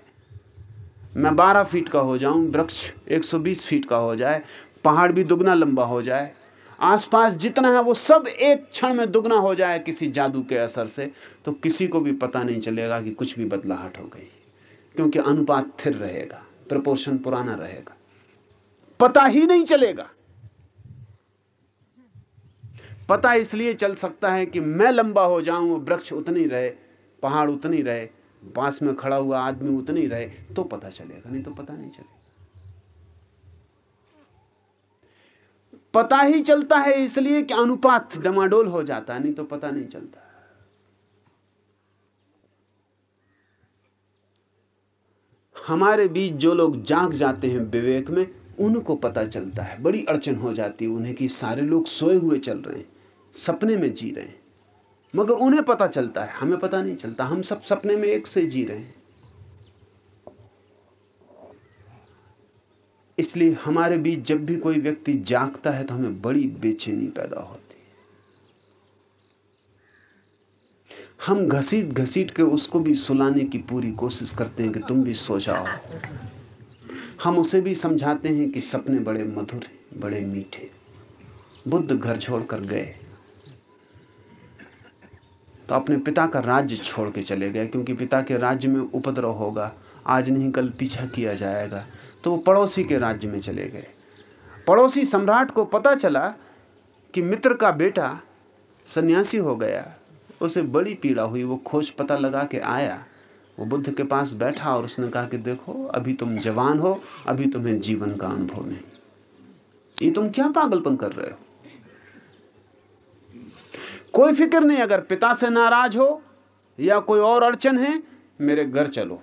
Speaker 3: मैं बारह फीट का हो जाऊँ वृक्ष एक सौ बीस फीट का हो जाए पहाड़ भी दुगना लंबा हो जाए आसपास जितना है वो सब एक क्षण में दुगना हो जाए किसी जादू के असर से तो किसी को भी पता नहीं चलेगा कि कुछ भी बदलाहट हो गई। क्योंकि अनुपात स्थिर रहेगा, प्रपोर्शन पुराना रहेगा। पता ही नहीं चलेगा। पता इसलिए चल सकता है कि मैं लंबा हो जाऊँ वृक्ष उतनी रहे, पहाड़ उतनी रहे, पास में खड़ा हुआ आदमी उतनी रहे तो पता चलेगा, नहीं तो पता नहीं चलेगा। पता ही चलता है इसलिए कि अनुपात डमाडोल हो जाता नहीं तो पता नहीं चलता। हमारे बीच जो लोग जाग जाते हैं विवेक में, उनको पता चलता है। बड़ी अड़चन हो जाती है उन्हें कि सारे लोग सोए हुए चल रहे हैं, सपने में जी रहे हैं। मगर उन्हें पता चलता है, हमें पता नहीं चलता, हम सब सपने में एक से जी रहे हैं। इसलिए हमारे बीच जब भी कोई व्यक्ति जागता है तो हमें बड़ी बेचैनी पैदा होती है। हम घसीट घसीट के उसको भी सुलाने की पूरी कोशिश करते हैं कि तुम भी सो जाओ। हम उसे भी समझाते हैं कि सपने बड़े मधुर हैं, बड़े मीठे। बुद्ध घर छोड़कर गए। तो अपने पिता का राज्य छोड़ के चले गए, क्योंकि पिता के राज्य में उपद्रव होगा। आज नहीं, कल पीछा किया जाएगा। तो वो पड़ोसी के राज्य में चले गए। पड़ोसी सम्राट को पता चला कि मित्र का बेटा सन्यासी हो गया। उसे बड़ी पीड़ा हुई, वो खोज पता लगा के आया। वो बुद्ध के पास बैठा और उसने कहा कि देखो, अभी तुम जवान हो, अभी तुम्हें जीवन का अनुभव नहीं। ये तुम क्या पागलपन कर रहे हो? कोई फ़िक्र नहीं, अगर पिता से नाराज़ हो या कोई और अड़चन है, मेरे घर चलो।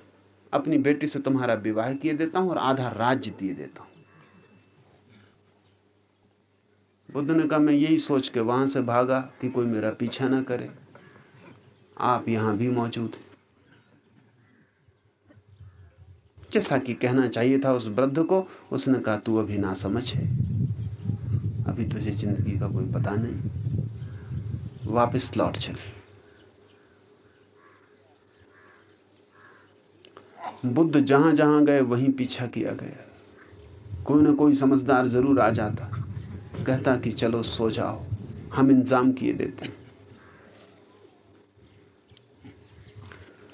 Speaker 3: अपनी बेटी से तुम्हारा विवाह किए देता हूँ और आधा राज्य दिए देता हूँ। बुद्ध ने कहा, मैं यही सोच के वहाँ से भागा कि कोई मेरा पीछा ना करे। आप यहाँ भी मौजूद हैं। जैसा कि कहना चाहिए था उस वृद्ध को, उसने कहा, तू अभी ना समझ है। अभी तुझे ज़िंदगी का कोई पता नहीं। वापस लौट चल। बुद्ध जहाँ जहाँ गए, वहीं पीछा किया गया। कोई ना कोई समझदार ज़रूर आ जाता। कहता कि चलो सो जाओ, हम इंतज़ाम किए देते हैं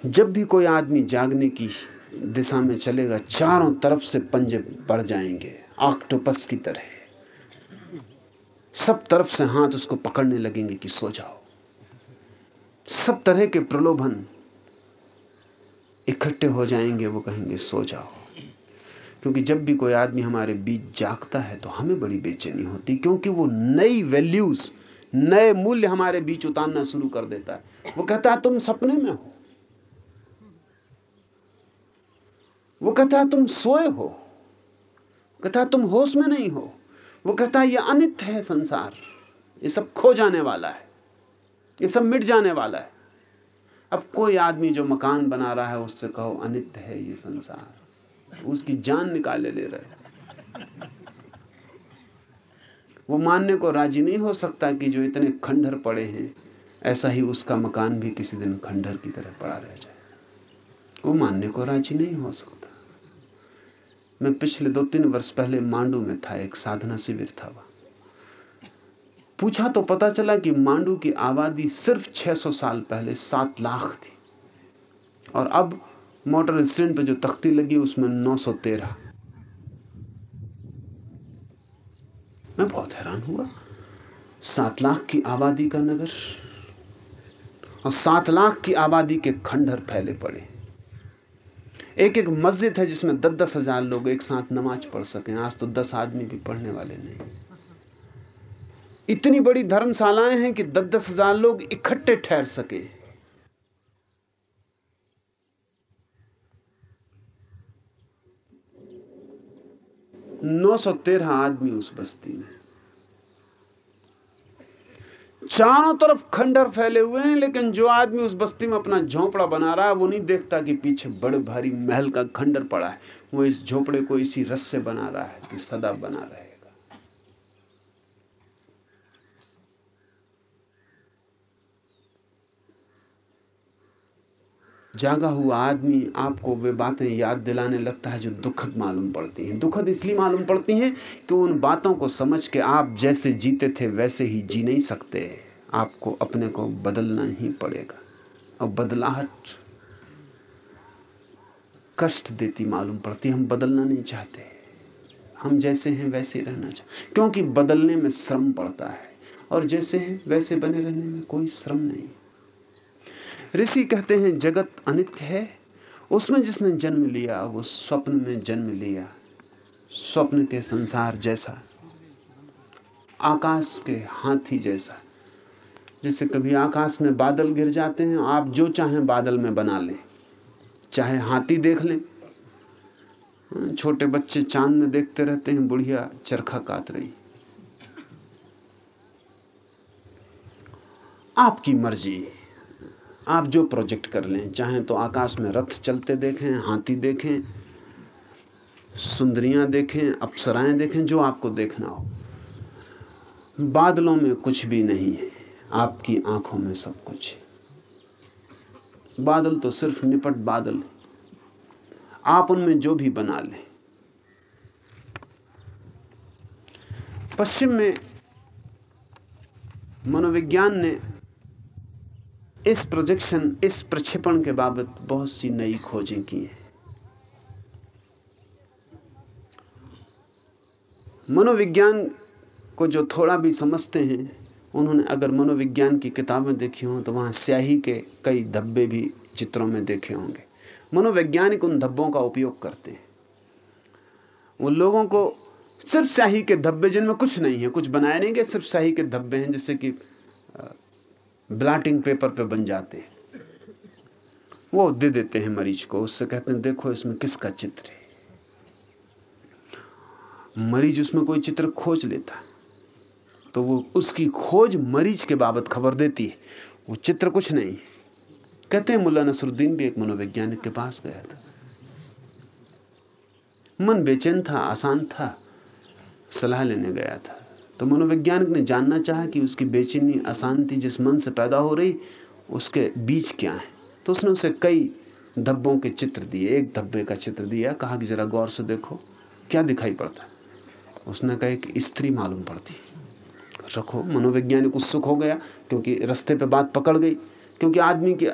Speaker 3: जब भी कोई आदमी जागने की दिशा में चलेगा, चारों तरफ़ से पंजे बढ़ जाएँगे, ऑक्टोपस की तरह। सब तरफ़ से हाथ उसको पकड़ने लगेंगे कि सो जाओ। सब तरह के प्रलोभन इकट्ठे हो जाएँगे, वो कहेंगे, सो जाओ। क्योंकि जब भी कोई आदमी हमारे बीच जागता है तो हमें बड़ी बेचैनी होती क्योंकि वो नई वैल्यूज़, नए मूल्य हमारे बीच उतारना शुरू कर देता है। वो कहता है, तुम सपने में हो। वो कहता है, तुम सोए हो। कहता है, तुम होश में नहीं हो। वो कहता है, ये अनित है संसार। ये सब खो जाने वाला है। ये सब मिट जाने वाला है। अब कोई आदमी जो मकान बना रहा है, उससे कहो, अनित्य है ये संसार। उसकी जान निकाले ले रहे वो मानने को राज़ी नहीं हो सकता कि जो इतने खंडहर पड़े हैं, ऐसा ही उसका मकान भी किसी दिन खंडहर की तरह पड़ा रह जाए। वो मानने को राज़ी नहीं हो सकता। मैं पिछले दो तीन वर्ष पहले मांडू में था, एक साधना शिविर था वहाँ। पूछा तो पता चला कि मांडू की आबादी सिर्फ़ 600 साल पहले सात लाख थी। और अब मोटर स्टैंड पर जो तख्ती लगी, उसमें 913 मैं बहुत हैरान हुआ। सात लाख की आबादी का नगर और सात लाख की आबादी के खंडहर फैले पड़े। एक एक मस्जिद है जिसमें दस दस हज़ार लोग एक साथ नमाज़ पढ़ सकें। आज तो दस आदमी भी पढ़ने वाले नहीं। इतनी बड़ी धर्मशालाएँ हैं कि दस दस हज़ार लोग इकट्ठे ठहर सके। नौ सौ तेरह आदमी उस बस्ती में। चारों तरफ़ खंडर फैले हुए हैं, लेकिन जो आदमी उस बस्ती में अपना झोपड़ा बना रहा है, वो नहीं देखता कि पीछे बड़े भारी महल का खंडर पड़ा है। वो इस झोपड़े को इसी रस से बना रहा है कि सदा बना रहे। जागा हुआ आदमी आपको वे बातें याद दिलाने लगता है जो दुखद मालूम पड़ती हैं। दुखद इसलिए मालूम पड़ती हैं कि उन बातों को समझ के आप जैसे जीते थे वैसे ही जी नहीं सकते। आपको अपने को बदलना ही पड़ेगा। और बदलाहट कष्ट देती मालूम पड़ती हम बदलना नहीं चाहते। हम जैसे हैं वैसे रहना चाहते क्योंकि बदलने में श्रम पड़ता है। और जैसे हैं वैसे बने रहने में कोई श्रम नहीं। ऋषि कहते हैं, जगत अनित्य है। उसमें जिसने जन्म लिया, वो स्वप्न में जन्म लिया। स्वप्न के संसार जैसा, आकाश के हाथी जैसा। जैसे कभी आकाश में बादल गिर जाते हैं, आप जो चाहें बादल में बना लें। चाहे हाथी देख लें। छोटे बच्चे चाँद में देखते रहते हैं, बुढ़िया चरखा काट रही। आपकी मर्ज़ी। आप जो प्रोजेक्ट कर लें, चाहे तो आकाश में रथ चलते देखें, हाथी देखें, सुंदरियाँ देखें, अप्सराएँ देखें, जो आपको देखना हो। बादलों में कुछ भी नहीं है, आपकी आँखों में सब कुछ है। बादल तो सिर्फ़ निपट बादल है। आप उनमें जो भी बना लें। पश्चिम में मनोविज्ञान ने इस प्रोजेक्शन इस प्रक्षेपण के बाबत बहुत सी नई खोजें की हैं। मनोविज्ञान को जो थोड़ा भी समझते हैं, उन्होंने अगर मनोविज्ञान की किताबें देखी हों तो वहाँ स्याही के कई धब्बे भी चित्रों में देखे होंगे। मनोवैज्ञानिक उन धब्बों का उपयोग करते हैं। वो लोगों को सिर्फ़ स्याही के धब्बे, जिनमें कुछ नहीं है, कुछ बनाए नहीं गए, सिर्फ़ स्याही के धब्बे हैं, जैसे कि ब्लाटिंग पेपर पे बन जाते हैं। वो दे देते हैं मरीज़ को, उससे कहते हैं, देखो इसमें किसका चित्र है? मरीज़ उसमें कोई चित्र खोज लेता है तो वो उसकी खोज मरीज़ के बाबत खबर देती है। वो चित्र कुछ नहीं। कहते हैं मुला नसरुद्दीन भी एक मनोवैज्ञानिक के पास गया था। मन बेचैन था, आसान था, सलाह लेने गया था। तो मनोवैज्ञानिक ने जानना चाहा कि उसकी बेचैनी, अशांति जिस मन से पैदा हो रही, उसके बीच क्या है। तो उसने उसे कई धब्बों के चित्र दिए। एक धब्बे का चित्र दिया, कहा कि जरा गौर से देखो, क्या दिखाई पड़ता उसने कहा कि स्त्री मालूम पड़ती। रखो, मनोवैज्ञानिक उत्सुक हो गया, क्योंकि रस्ते पे बात पकड़ गई, क्योंकि आदमी की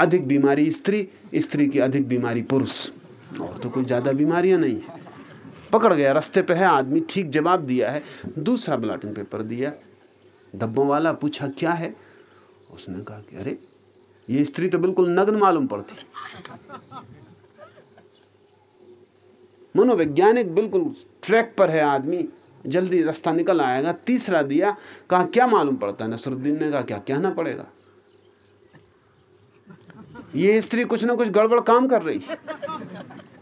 Speaker 3: अधिक बीमारी स्त्री स्त्री की अधिक बीमारी पुरुष। और तो कोई ज़्यादा बीमारियाँ नहीं है। पकड़ गया, रास्ते पे है आदमी, ठीक जवाब दिया है। दूसरा ब्लॉटिंग पेपर दिया धब्बों वाला पूछा, क्या है? उसने कहा कि, अरे, ये स्त्री तो बिल्कुल नग्न मालूम पड़ती। मनोवैज्ञानिक बिल्कुल ट्रैक पर है आदमी, जल्दी रास्ता निकल आएगा। तीसरा दिया, कहा, क्या मालूम पड़ता? है नसरुद्दीन ने कहा, क्या कहना पड़ेगा? ये स्त्री कुछ ना कुछ गड़बड़ काम कर रही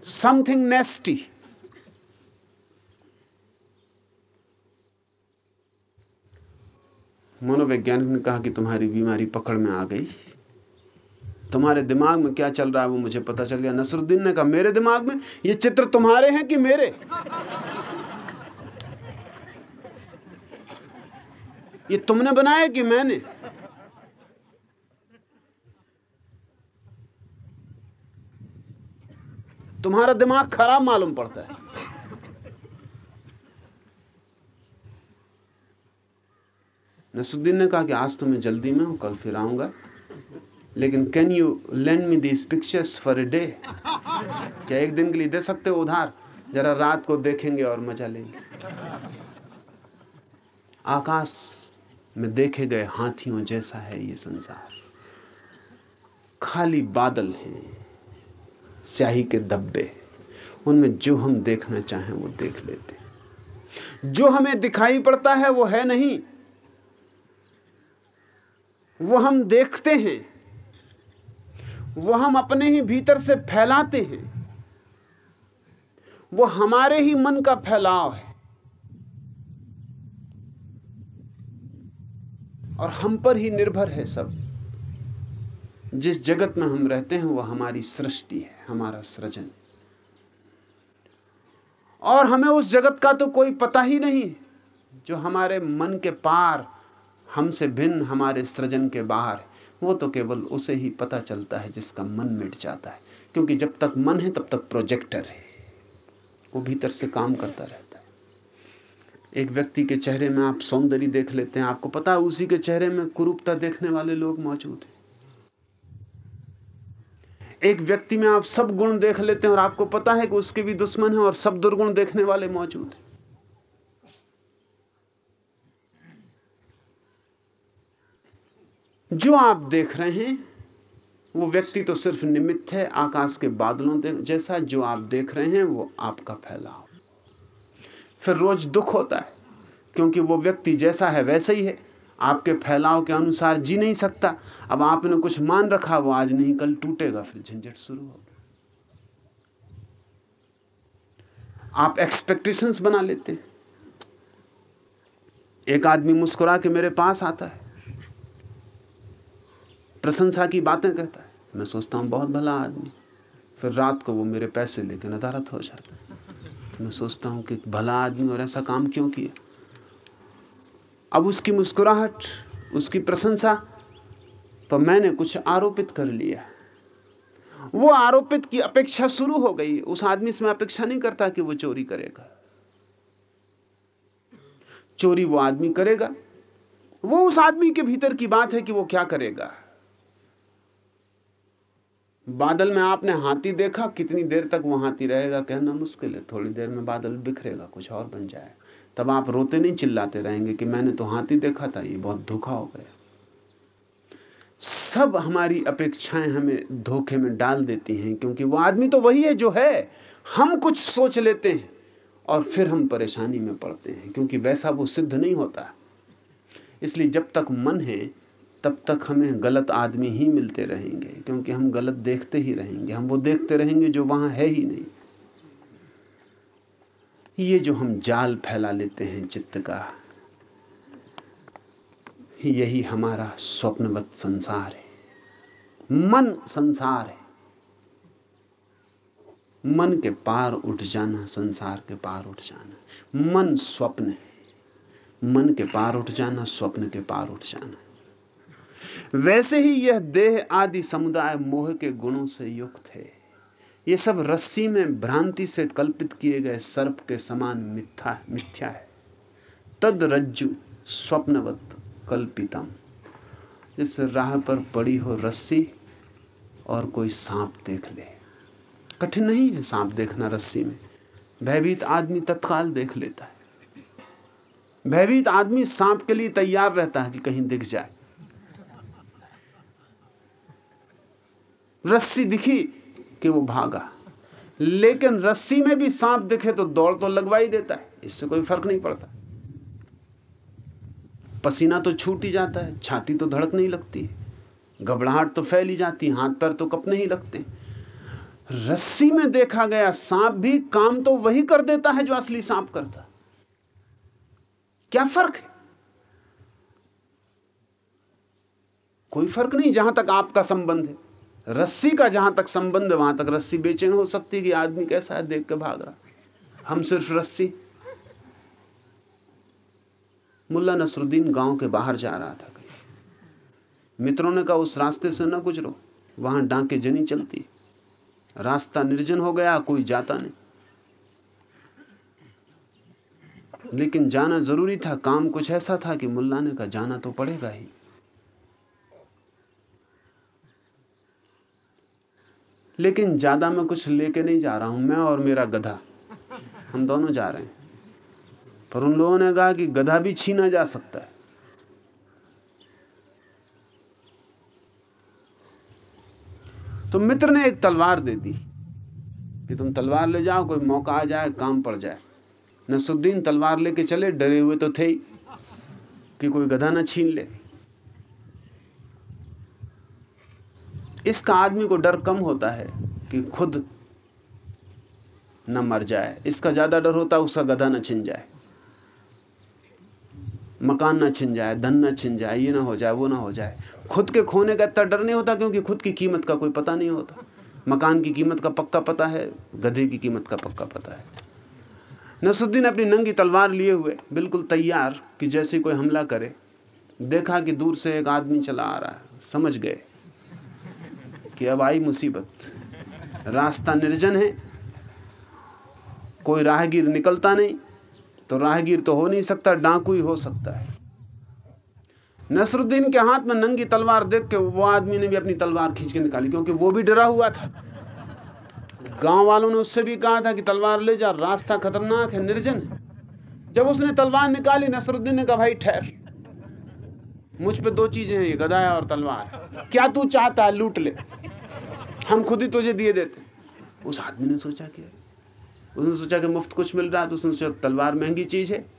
Speaker 3: समथिंग नेस्टी मनोवैज्ञानिक ने कहा कि तुम्हारी बीमारी पकड़ में आ गई। तुम्हारे दिमाग में क्या चल रहा है वो मुझे पता चल गया। नसरुद्दीन ने कहा, मेरे दिमाग में ये चित्र तुम्हारे हैं कि मेरे? ये तुमने बनाया कि मैंने? तुम्हारा दिमाग खराब मालूम पड़ता है। नसुद्दीन ने कहा कि आज तो मैं जल्दी में हूँ, कल फिर आऊँगा। लेकिन can you lend me these pictures for a day क्या एक दिन के लिए दे सकते हो उधार? जरा रात को देखेंगे और मज़ा लेंगे। आकाश में देखे गए हाथियों जैसा है ये संसार। खाली बादल हैं, स्याही के धब्बे। उनमें जो हम देखना चाहें वो देख लेते जो हमें दिखाई पड़ता है वो है नहीं। वो हम देखते हैं। वो हम अपने ही भीतर से फैलाते हैं। वो हमारे ही मन का फैलाव है। और हम पर ही निर्भर है सब। जिस जगत में हम रहते हैं, वो हमारी सृष्टि है, हमारा सृजन। और हमें उस जगत का तो कोई पता ही नहीं, जो हमारे मन के पार हमसे भिन्न हमारे सृजन के बाहर है। वो तो केवल उसे ही पता चलता है जिसका मन मिट जाता है। क्योंकि जब तक मन है, तब तक प्रोजेक्टर है। वो भीतर से काम करता रहता है। एक व्यक्ति के चेहरे में आप सौंदर्य देख लेते हैं। आपको पता है उसी के चेहरे में कुरूपता देखने वाले लोग मौजूद हैं। एक व्यक्ति में आप सब गुण देख लेते हैं और आपको पता है कि उसके भी दुश्मन है और सब दुर्गुण देखने वाले मौजूद हैं। जो आप देख रहे हैं, वो व्यक्ति तो सिर्फ़ निमित्त है, आकाश के बादलों जैसा जो आप देख रहे हैं, वो आपका फैलाव फिर रोज दुख होता है, क्योंकि वो व्यक्ति जैसा है, वैसा ही है। आपके फैलाव के अनुसार जी नहीं सकता। अब आपने कुछ मान रखा, वो आज नहीं, कल टूटेगा, फिर झंझट शुरू होगा। आप एक्सपेक्टेशंस बना लेते हैं। एक आदमी मुस्कुरा के मेरे पास आता है। प्रशंसा की बातें करता है। मैं सोचता हूँ, बहुत भला आदमी। फिर रात को वो मेरे पैसे लेके नदारत हो जाता है। तो मैं सोचता हूँ कि भला आदमी और ऐसा काम क्यों किया? अब उसकी मुस्कुराहट, उसकी प्रशंसा पर मैंने कुछ आरोपित कर लिया। वो आरोपित की अपेक्षा शुरू हो गई। उस आदमी से मैं अपेक्षा नहीं करता कि वो चोरी करेगा। चोरी वो आदमी करेगा। वो उस आदमी के भीतर की बात है कि वो क्या करेगा। बादल में आपने हाथी देखा? कितनी देर तक वो हाथी रहेगा? कहना मुश्किल है। थोड़ी देर में बादल बिखरेगा, कुछ और बन जाए तब आप रोते नहीं, चिल्लाते रहेंगे कि मैंने तो हाथी देखा था, ये बहुत धोखा हो गया। सब हमारी अपेक्षाएँ हमें धोखे में डाल देती हैं, क्योंकि वो आदमी तो वही है जो है। हम कुछ सोच लेते हैं और फिर हम परेशानी में पड़ते हैं, क्योंकि वैसा वो सिद्ध नहीं होता। इसलिए जब तक मन है तब तक हमें गलत आदमी ही मिलते रहेंगे, क्योंकि हम गलत देखते ही रहेंगे। हम वो देखते रहेंगे जो वहाँ है ही नहीं। ये जो हम जाल फैला लेते हैं चित्त का, यही हमारा स्वप्नवत संसार है। मन संसार है। मन के पार उठ जाना, संसार के पार उठ जाना। मन स्वप्न है। मन के पार उठ जाना, स्वप्न के पार उठ जाना। वैसे ही यह देह आदि समुदाय मोह के गुणों से युक्त है। ये सब रस्सी में भ्रांति से कल्पित किए गए सर्प के समान मिथ्या मिथ्या है। तद रज्जु स्वप्नवत कल्पितम। जैसे राह पर पड़ी हो रस्सी और कोई सांप देख ले। कठिन नहीं है सांप देखना रस्सी में। भयभीत आदमी तत्काल देख लेता है। भयभीत आदमी सांप के लिए तैयार रहता है कि कहीं दिख जाए। रस्सी दिखी कि वो भागा। लेकिन रस्सी में भी सांप दिखे तो दौड़ तो लगवा ही देता है, इससे कोई फ़र्क नहीं पड़ता। पसीना तो छूट ही जाता है, छाती तो धड़क नहीं लगती घबराहट तो फैली जाती हाथ पैर तो कपने ही लगते रस्सी में देखा गया सांप भी काम तो वही कर देता है जो असली सांप करता। क्या फ़र्क है? कोई फ़र्क नहीं, जहाँ तक आपका संबंध है। रस्सी का जहाँ तक संबंध, वहाँ तक रस्सी बेचैन हो सकती कि आदमी कैसा है, देख के भाग रहा हम सिर्फ़ रस्सी। मुल्ला नसरुद्दीन गाँव के बाहर जा रहा था मित्रों ने कहा, उस रास्ते से ना गुजरो, वहाँ डांके जनी चलती रास्ता निर्जन हो गया, कोई जाता नहीं। लेकिन जाना ज़रूरी था, काम कुछ ऐसा था कि मुल्ला ने कहा, जाना तो पड़ेगा ही। लेकिन ज़्यादा मैं कुछ लेके नहीं जा रहा हूँ, मैं और मेरा गधा। हम दोनों जा रहे हैं। पर उन लोगों ने कहा कि गधा भी छीना जा सकता है। तो मित्र ने एक तलवार दे दी कि तुम तलवार ले जाओ, कोई मौका आ जाए, काम पड़ जाए। नसुद्दीन तलवार लेके चले, डरे हुए तो थे ही कि कोई गधा ना छीन ले। इसका आदमी को डर कम होता है कि खुद न मर जाए। इसका ज़्यादा डर होता है, उसका गधा न छिन जाए। मकान न छिन जाए, धन न छिन जाए, ये ना हो जाए, वो ना हो जाए। खुद के खोने का इतना डर नहीं होता क्योंकि खुद की कीमत का कोई पता नहीं होता। मकान की कीमत का पक्का पता है, गधे की कीमत का पक्का पता है। नसुद्दीन अपनी नंगी तलवार लिए हुए, बिल्कुल तैयार कि जैसे कोई हमला करे, देखा कि दूर से एक आदमी चला आ रहा है, समझ गए। कि अब आई मुसीबत। रास्ता निर्जन है, कोई राहगीर निकलता नहीं तो राहगीर तो हो नहीं सकता, डाकू ही हो सकता है। नसरुद्दीन के हाथ में नंगी तलवार देख के वो आदमी ने भी अपनी तलवार खींच के निकाली, क्योंकि वो भी डरा हुआ था। गाँव वालों ने उससे भी कहा था कि तलवार ले जा, रास्ता खतरनाक है, निर्जन है। जब उसने तलवार निकाली, नसरुद्दीन ने कहा, भाई, ठहर। मुझ पे दो चीज़ें हैं, ये गदा और तलवार क्या तू चाहता है, लूट ले? हम खुद ही तुझे दिए देते उस आदमी ने सोचा कि उसने सोचा कि मुफ़्त कुछ मिल रहा है तो उसने सोचा, तलवार महँगी चीज़ है।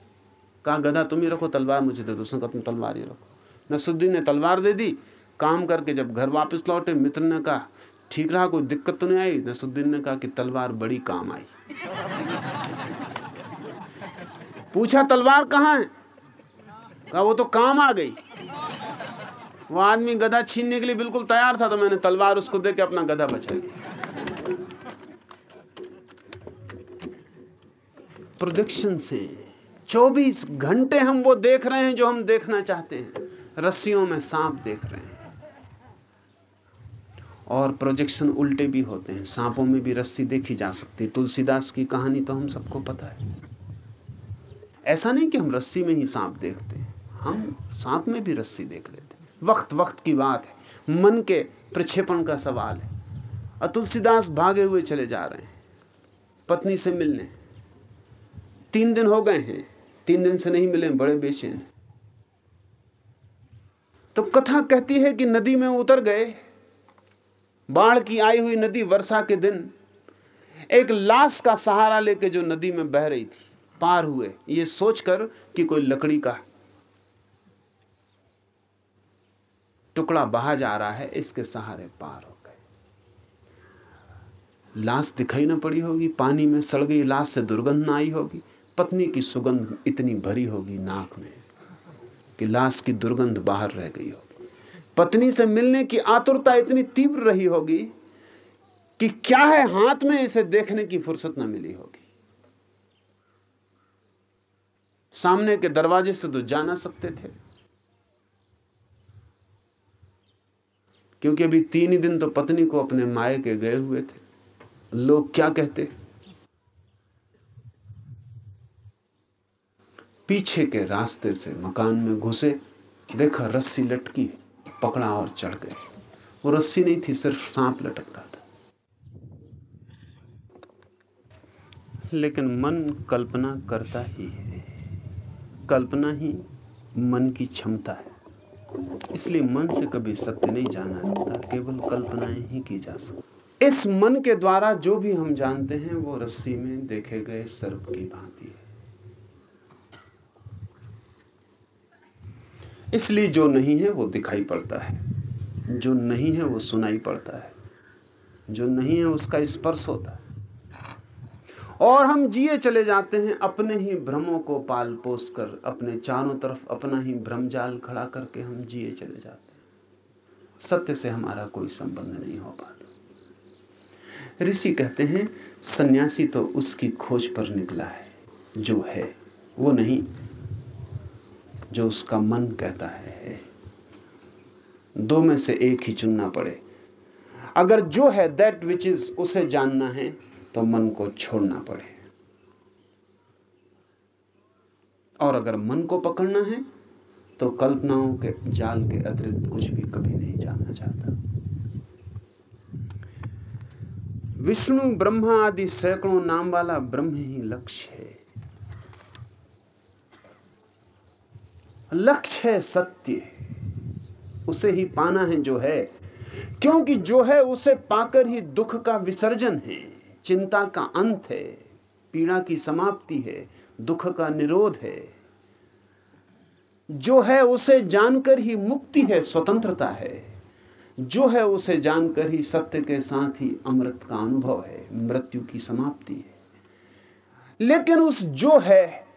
Speaker 3: कहा, गधा, तुम ही रखो, तलवार मुझे दे दो। उसने कहा तुम तलवार ही रखो। नसुद्दीन ने तलवार दे दी। काम करके जब घर वापस लौटे, मित्र ने कहा, ठीक रहा, कोई दिक्कत तो नहीं आई? नसुद्दीन ने कहा कि तलवार बड़ी काम आई। पूछा, तलवार कहाँ है? कहा, वो तो काम आ गई। वो आदमी गधा छीनने के लिए बिल्कुल तैयार था तो मैंने तलवार उसको दे के अपना गधा बचा लिया। प्रोजेक्शन से 24 घंटे हम वो देख रहे हैं जो हम देखना चाहते हैं। रस्सियों में सांप देख रहे हैं। और प्रोजेक्शन उल्टे भी होते हैं। सांपों में भी रस्सी देखी जा सकती है। तुलसीदास की कहानी तो हम सबको पता है। ऐसा नहीं कि हम रस्सी में ही सांप देखते हैं। हम सांप में भी रस्सी देख लेते वक्त वक्त की बात है। मन के प्रक्षेपण का सवाल है। और तुलसीदास भागे हुए चले जा रहे हैं, पत्नी से मिलने। तीन दिन हो गए हैं, तीन दिन से नहीं मिले, बड़े बेचैन। तो कथा कहती है कि नदी में उतर गए। बाढ़ की आई हुई नदी वर्षा के दिन, एक लाश का सहारा लेके जो नदी में बह रही थी, पार हुए। ये सोचकर कि कोई लकड़ी का टुकड़ा बहा जा रहा है, इसके सहारे पार हो गए। लाश दिखाई ना पड़ी होगी, पानी में सड़ गई, लाश से दुर्गंध ना आई होगी, पत्नी की सुगंध इतनी भरी होगी नाक में कि लाश की दुर्गंध बाहर रह गई होगी। पत्नी से मिलने की आतुरता इतनी तीव्र रही होगी कि क्या है हाथ में, इसे देखने की फुर्सत ना मिली होगी। सामने के दरवाजे से तो जा ना सकते थे। क्योंकि अभी तीन ही दिन तो पत्नी को अपने माए के गए हुए थे। लोग क्या कहते? पीछे के रास्ते से मकान में घुसे, देखा रस्सी लटकी, पकड़ा और चढ़ गए। वो रस्सी नहीं थी, सिर्फ़ सांप लटकता था। लेकिन मन कल्पना करता ही है। कल्पना ही मन की क्षमता है। इसलिए मन से कभी सत्य नहीं जाना सकता, केवल कल्पनाएँ ही की जा सकती। इस मन के द्वारा जो भी हम जानते हैं, वो रस्सी में देखे गए सर्प की भांति है। इसलिए जो नहीं है, वो दिखाई पड़ता है। जो नहीं है, वो सुनाई पड़ता है। जो नहीं है, उसका स्पर्श होता है। और हम जिए चले जाते हैं, अपने ही भ्रमों को पाल पोस कर, अपने चारों तरफ़ अपना ही भ्रम जाल खड़ा करके हम जिए चले जाते हैं। सत्य से हमारा कोई संबंध नहीं हो पाता। ऋषि कहते हैं, सन्यासी तो उसकी खोज पर निकला है, जो है, वो नहीं, जो उसका मन कहता है दो में से एक ही चुनना पड़े। अगर जो है दैट विच इज़ उसे जानना है तो मन को छोड़ना पड़े। और अगर मन को पकड़ना है तो कल्पनाओं के जाल के अतिरिक्त कुछ भी कभी नहीं जानना चाहता विष्णु, ब्रह्मा आदि सैकड़ों नाम वाला ब्रह्म ही लक्ष्य है। लक्ष्य है, सत्य उसे ही पाना है जो है, क्योंकि जो है उसे पाकर ही दुख का विसर्जन है। चिंता का अंत है, पीड़ा की समाप्ति है, दुख का निरोध है। जो है उसे जानकर ही मुक्ति है, स्वतंत्रता है। जो है उसे जानकर ही सत्य के साथ ही अमृत का अनुभव है, मृत्यु की समाप्ति है। लेकिन उस जो है,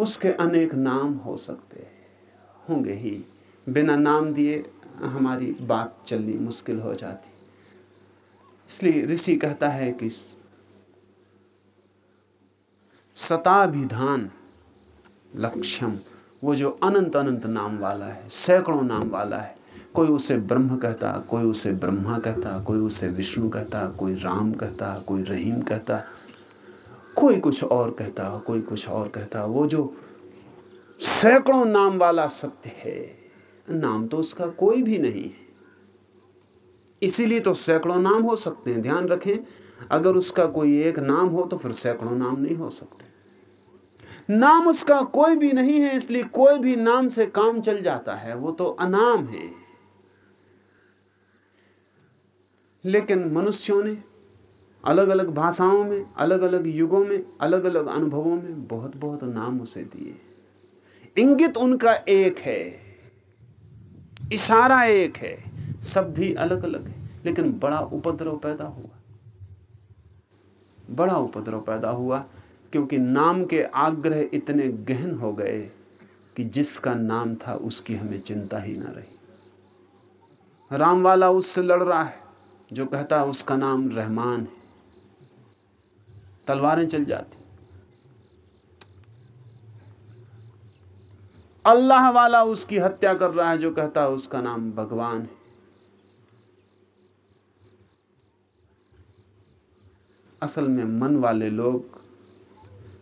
Speaker 3: उसके अनेक नाम हो सकते होंगे ही। बिना नाम दिए हमारी बात चलनी मुश्किल हो जाती। इसलिए ऋषि कहता है कि सताभिधान लक्ष्यम। वो जो अनंत अनंत नाम वाला है, सैकड़ों नाम वाला है, कोई उसे ब्रह्म कहता, कोई उसे ब्रह्मा कहता, कोई उसे विष्णु कहता, कोई राम कहता, कोई रहीम कहता, कोई कुछ और कहता, कोई कुछ और कहता। वो जो सैकड़ों नाम वाला सत्य है, नाम तो उसका कोई भी नहीं है। इसीलिए तो सैकड़ों नाम हो सकते हैं, ध्यान रखें। अगर उसका कोई एक नाम हो तो फिर सैकड़ों नाम नहीं हो सकते। नाम उसका कोई भी नहीं है, इसलिए कोई भी नाम से काम चल जाता है, वो तो अनाम है। लेकिन मनुष्यों ने अलग अलग भाषाओं में अलग अलग युगों में अलग अलग अनुभवों में बहुत बहुत नाम उसे दिए। इंगित उनका एक है, इशारा एक है शब्द ही अलग अलग है। लेकिन बड़ा उपद्रव पैदा हुआ। बड़ा उपद्रव पैदा हुआ। क्योंकि नाम के आग्रह इतने गहन हो गए कि जिसका नाम था उसकी हमें चिंता ही ना रही। राम वाला उससे लड़ रहा है, जो कहता है उसका नाम रहमान है। तलवारें चल जाती। अल्लाह वाला उसकी हत्या कर रहा है, जो कहता है उसका नाम भगवान है। असल में मन वाले लोग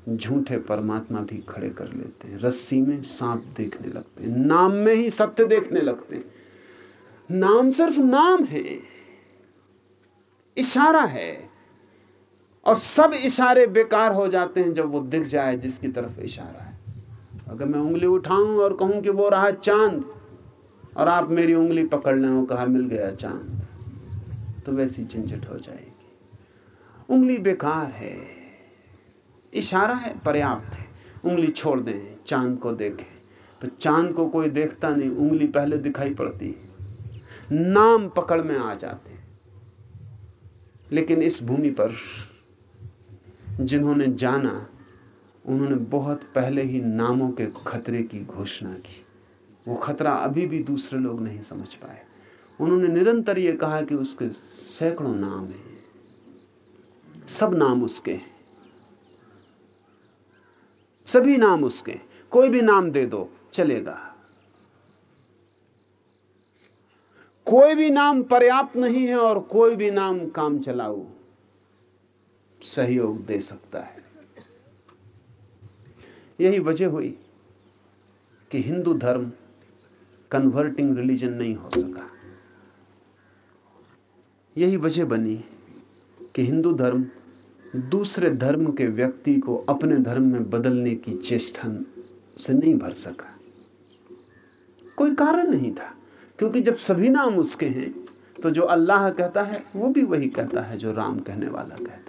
Speaker 3: झूठे परमात्मा भी खड़े कर लेते हैं। रस्सी में सांप देखने लगते हैं, नाम में ही सत्य देखने लगते हैं। नाम सिर्फ़ नाम है, इशारा है, और सब इशारे बेकार हो जाते हैं जब वो दिख जाए जिसकी तरफ़ इशारा है। अगर मैं उंगली उठाऊं और कहूँ कि वो रहा चाँद, और आप मेरी उंगली पकड़ लें, वो कहा मिल गया चाँद तो वैसी झंझट हो जाएगी। उंगली बेकार है इशारा है, पर्याप्त है। उंगली छोड़ दें, चाँद को देखें। तो चाँद को कोई देखता नहीं, उंगली पहले दिखाई पड़ती है। नाम पकड़ में आ जाते लेकिन इस भूमि पर जिन्होंने जाना, उन्होंने बहुत पहले ही नामों के खतरे की घोषणा की। वो खतरा अभी भी दूसरे लोग नहीं समझ पाए। उन्होंने निरंतर ये कहा कि उसके सैकड़ों नाम हैं। सब नाम उसके हैं। सभी नाम उसके, कोई भी नाम दे दो, चलेगा। कोई भी नाम पर्याप्त नहीं है और कोई भी नाम काम चलाऊ, सहयोग दे सकता है। यही वजह हुई कि हिंदू धर्म कन्वर्टिंग रिलीजन नहीं हो सका। यही वजह बनी कि हिंदू धर्म दूसरे धर्म के व्यक्ति को अपने धर्म में बदलने की चेष्टा से नहीं भर सका। कोई कारण नहीं था, क्योंकि जब सभी नाम उसके हैं तो जो अल्लाह कहता है, वो भी वही कहता है जो राम कहने वाला कहता है।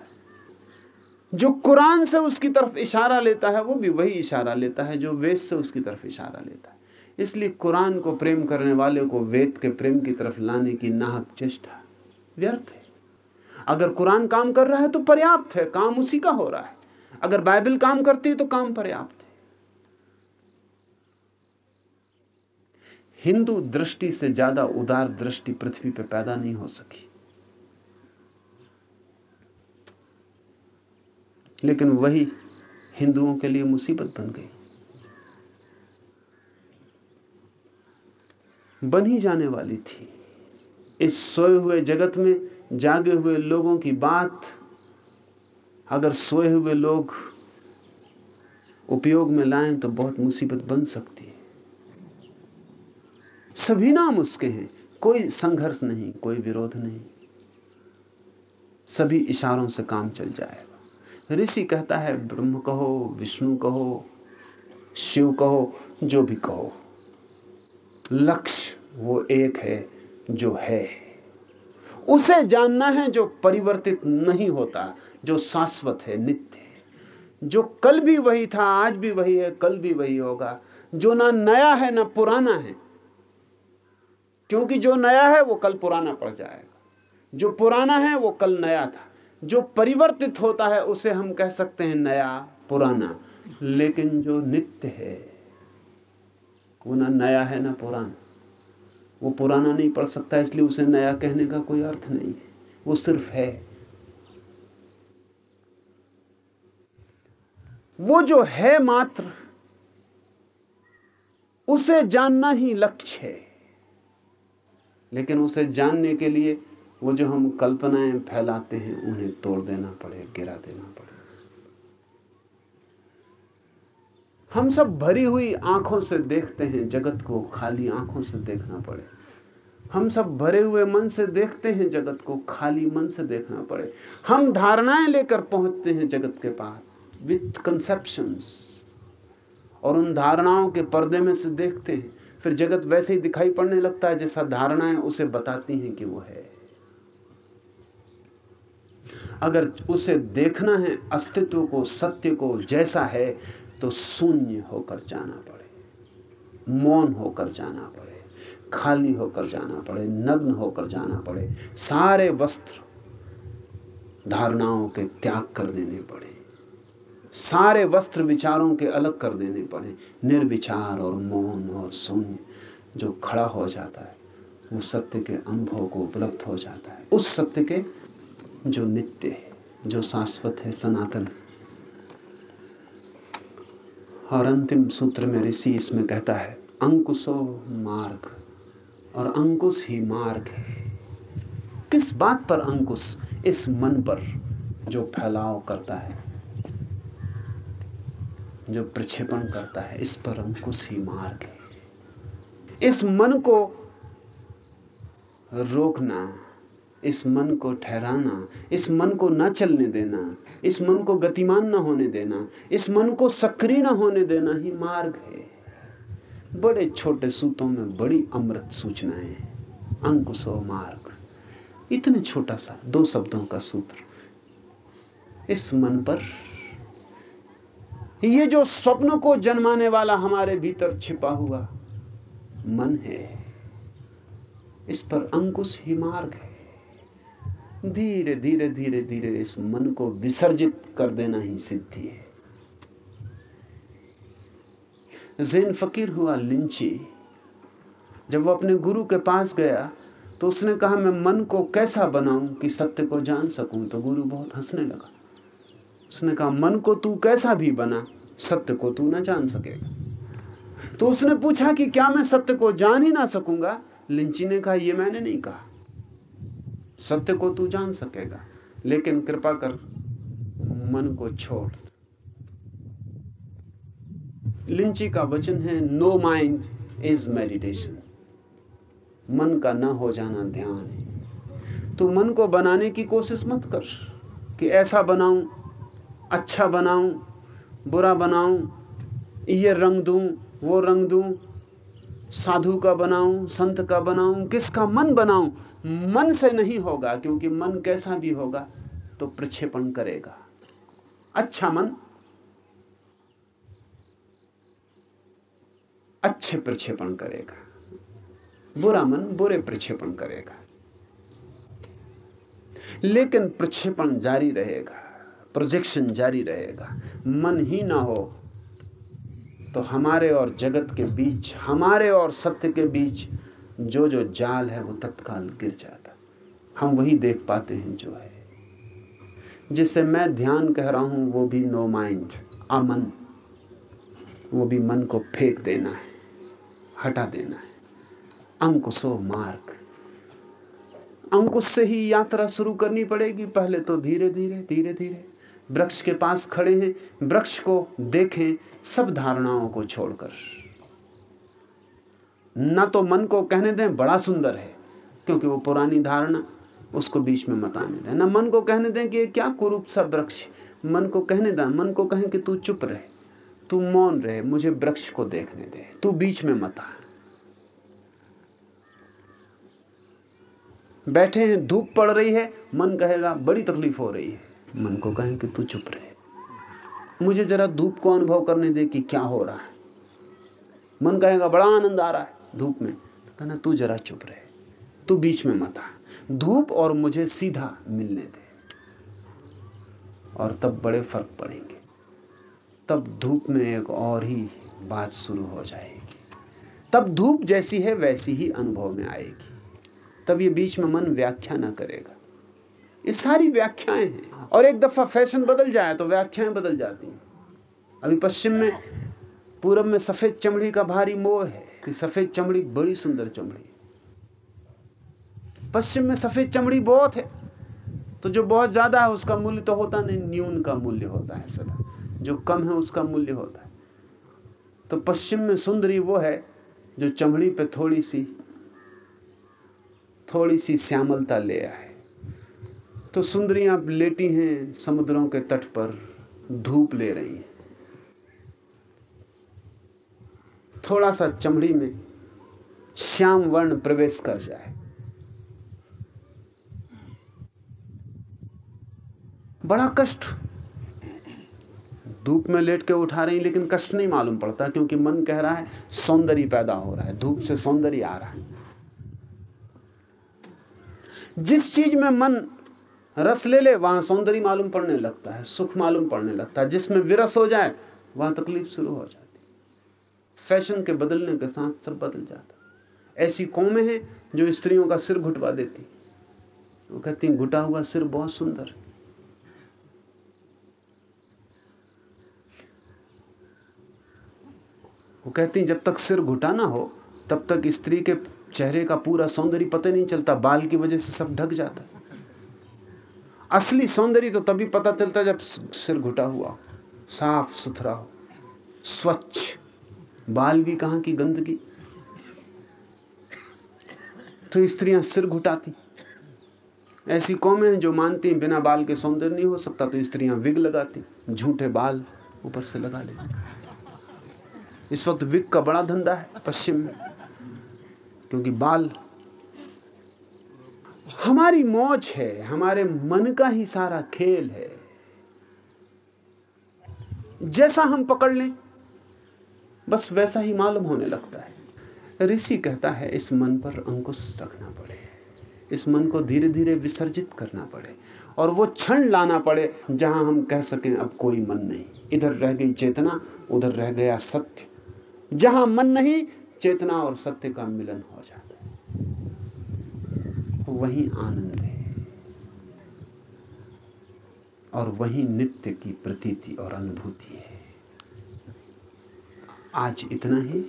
Speaker 3: जो कुरान से उसकी तरफ़ इशारा लेता है, वो भी वही इशारा लेता है, जो वेद से उसकी तरफ़ इशारा लेता है। इसलिए कुरान को प्रेम करने वाले को वेद के प्रेम की तरफ़ लाने की नाहक चेष्टा व्यर्थ है। अगर कुरान काम कर रहा है तो पर्याप्त है, काम उसी का हो रहा है। अगर बाइबल काम करती है तो काम पर्याप्त है। हिंदू दृष्टि से ज़्यादा उदार दृष्टि पृथ्वी पर पैदा नहीं हो सकी। लेकिन वही हिंदुओं के लिए मुसीबत बन गई। बन ही जाने वाली थी। इस सोए हुए जगत में जागे हुए लोगों की बात, अगर सोए हुए लोग उपयोग में लाएँ तो बहुत मुसीबत बन सकती है। सभी नाम उसके हैं, कोई संघर्ष नहीं, कोई विरोध नहीं। सभी इशारों से काम चल जाएगा ऋषि कहता है, ब्रह्म कहो, विष्णु कहो, शिव कहो, जो भी कहो। लक्ष्य वो एक है जो है। उसे जानना है जो परिवर्तित नहीं होता, जो शाश्वत है, नित्य जो कल भी वही था, आज भी वही है, कल भी वही होगा। जो ना नया है, ना पुराना है, क्योंकि जो नया है, वो कल पुराना पड़ जाएगा। जो पुराना है, वो कल नया था। जो परिवर्तित होता है, उसे हम कह सकते हैं नया, पुराना। लेकिन जो नित्य है, वो ना नया है, ना पुराना। वो पुराना नहीं पड़ सकता, इसलिए उसे नया कहने का कोई अर्थ नहीं है। वो सिर्फ़ है। वो जो है मात्र, उसे जानना ही लक्ष्य है। लेकिन उसे जानने के लिए वो जो हम कल्पनाएँ फैलाते हैं, उन्हें तोड़ देना पड़े, गिरा देना पड़े। हम सब भरी हुई आँखों से देखते हैं, जगत को खाली आँखों से देखना पड़े। हम सब भरे हुए मन से देखते हैं, जगत को खाली मन से देखना पड़े। हम धारणाएँ लेकर पहुँचते हैं जगत के पास विथ कंसेप्शंस और उन धारणाओं के पर्दे में से देखते हैं, फिर जगत वैसे ही दिखाई पड़ने लगता है, जैसा धारणाएँ उसे बताती हैं कि वो है। अगर उसे देखना है, अस्तित्व को, सत्य को, जैसा है तो शून्य होकर जाना पड़े। मौन होकर जाना पड़े। खाली होकर जाना पड़े। नग्न होकर जाना पड़े। सारे वस्त्र धारणाओं के त्याग कर देने पड़े। सारे वस्त्र विचारों के अलग कर देने पड़े। निर्विचार और मौन और शून्य जो खड़ा हो जाता है, वो सत्य के अनुभव को उपलब्ध हो जाता है। उस सत्य के जो नित्य है, जो शाश्वत है, सनातन और अंतिम सूत्र में ऋषि इसमें कहता है, अंकुशो मार्ग और अंकुश ही मार्ग है। किस बात पर अंकुश? इस मन पर जो फैलाव करता है, जो प्रक्षेपण करता है, इस पर अंकुश ही मार्ग है। इस मन को रोकना, इस मन को ठहराना, इस मन को न चलने देना इस मन को गतिमान न होने देना, इस मन को सक्रिय न होने देना ही मार्ग है। बड़े छोटे सूतों में बड़ी अमृत सूचना सूचनाएँ अंकुशो मार्ग। इतने छोटा सा, दो शब्दों का सूत्र। इस मन पर ये जो स्वप्न को जन्माने वाला हमारे भीतर छिपा हुआ मन है, इस पर अंकुश ही मार्ग है। धीरे धीरे धीरे धीरे इस मन को विसर्जित कर देना ही सिद्धि है। जैन फकीर हुआ लिंची। जब वो अपने गुरु के पास गया तो उसने कहा, मैं मन को कैसा बनाऊँ कि सत्य को जान सकूँ? तो गुरु बहुत हंसने लगा। उसने कहा, मन को तू कैसा भी बना, सत्य को तू ना जान सकेगा। तो उसने पूछा कि, क्या मैं सत्य को जान ही ना सकूँगा? लिंची ने कहा यह मैंने नहीं कहा। सत्य को तू जान सकेगा, लेकिन कृपा कर मन को छोड़। लिंची का वचन है नो माइंड इज़ मेडिटेशन मन का ना हो जाना ध्यान। है तो मन को बनाने की कोशिश मत कर कि ऐसा बनाऊँ अच्छा बनाऊँ, बुरा बनाऊँ, ये रंग दूँ, वो रंग दूँ साधु का बनाऊँ, संत का बनाऊँ, किसका मन बनाऊँ, मन से नहीं होगा, क्योंकि मन कैसा भी होगा तो प्रक्षेपण करेगा। अच्छा मन, अच्छे प्रक्षेपण करेगा। बुरा मन, बुरे प्रक्षेपण करेगा। लेकिन प्रक्षेपण जारी रहेगा प्रोजेक्शन जारी रहेगा। मन ही ना हो तो हमारे और जगत के बीच, हमारे और सत्य के बीच जो जो जाल है वो तत्काल गिर जाता। हम वही देख पाते हैं जो है। जिसे मैं ध्यान कह रहा हूँ, वो भी नो माइंड अमन। वो भी मन को फेंक देना है, हटा देना है। अंकुशो मार्ग। अंकुश से ही यात्रा शुरू करनी पड़ेगी। पहले तो धीरे धीरे धीरे धीरे वृक्ष के पास खड़े हैं। वृक्ष को देखें। सब धारणाओं को छोड़कर। ना तो मन को कहने दें, बड़ा सुंदर है, क्योंकि वो पुरानी धारणा, उसको बीच में मत आने दें। न मन को कहने दें कि ये क्या कुरूप सा वृक्ष मन को कहने दें, मन को कहें कि तू चुप रहे, तू मौन रहे, मुझे वृक्ष को देखने दे, तू बीच में मत आ। बैठे हैं, धूप पड़ रही है, मन कहेगा, बड़ी तकलीफ़ हो रही है। मन को कहें कि तू चुप रहे। मुझे जरा धूप को अनुभव करने दे कि क्या हो रहा है। मन कहेगा, बड़ा आनंद आ रहा है धूप में। कहना तू जरा चुप रहे। तू बीच में मत आ। धूप और मुझे सीधा मिलने दे। और तब बड़े फ़र्क पड़ेंगे। तब धूप में एक और ही बात शुरू हो जाएगी। तब धूप जैसी है, वैसी ही अनुभव में आएगी। तब ये बीच में मन व्याख्या ना करेगा। ये सारी व्याख्याएँ हैं। और एक दफ़ा फ़ैशन बदल जाए तो व्याख्याएँ बदल जाती हैं। अभी पश्चिम में, पूरब में सफ़ेद चमड़ी का भारी मोह है कि सफ़ेद चमड़ी बड़ी सुंदर चमड़ी। पश्चिम में सफ़ेद चमड़ी बहुत है तो जो बहुत ज़्यादा है उसका मूल्य तो होता नहीं, न्यून का मूल्य होता है सदा। जो कम है उसका मूल्य होता है। तो पश्चिम में सुंदरी वो है जो चमड़ी पे थोड़ी सी थोड़ी सी श्यामलता ले आए। तो सुंदरियाँ लेटी हैं समुद्रों के तट पर, धूप ले रही हैं। थोड़ा सा चमड़ी में श्याम वर्ण प्रवेश कर जाए। बड़ा कष्ट। धूप में लेट के उठा रही, लेकिन कष्ट नहीं मालूम पड़ता, क्योंकि मन कह रहा है, सौंदर्य पैदा हो रहा है, धूप से सौंदर्य आ रहा है। जिस चीज़ में मन रस ले ले, वहाँ सौंदर्य मालूम पड़ने लगता है, सुख मालूम पड़ने लगता है। जिसमें विरस हो जाए, वहाँ तकलीफ़ शुरू हो जाती फ़ैशन के बदलने के साथ सब बदल जाता ऐसी कौमें हैं जो स्त्रियों का सिर घुटवा देती वो कहती घुटा हुआ सिर बहुत सुंदर है। वो कहती जब तक सिर घुटा ना हो, तब तक स्त्री के चेहरे का पूरा सौंदर्य पता नहीं चलता। बाल की वजह से सब ढक जाता असली सौंदर्य तो तभी पता चलता है जब सिर घुटा हुआ, साफ़ सुथरा हो, स्वच्छ। बाल भी कहाँ की गंदगी? तो स्त्रियाँ सिर घुटाती। ऐसी कौमें हैं जो मानती हैं, बिना बाल के सौंदर्य नहीं हो सकता तो स्त्रियाँ विग लगाती, झूठे बाल ऊपर से लगा लेती। इस वक्त विक का बड़ा धंधा है पश्चिम में, क्योंकि बाल हमारी मौज है, हमारे मन का ही सारा खेल है। जैसा हम पकड़ लें, बस वैसा ही मालूम होने लगता है। ऋषि कहता है, इस मन पर अंकुश रखना पड़े, इस मन को धीरे धीरे विसर्जित करना पड़े, और वो क्षण लाना पड़े, जहाँ हम कह सकें, अब कोई मन नहीं, इधर रह गई चेतना, उधर रह गया सत्य। जहाँ मन नहीं, चेतना और सत्य का मिलन हो है वही आनंद है। और वही नित्य की प्रतीति और अनुभूति है। आज इतना ही।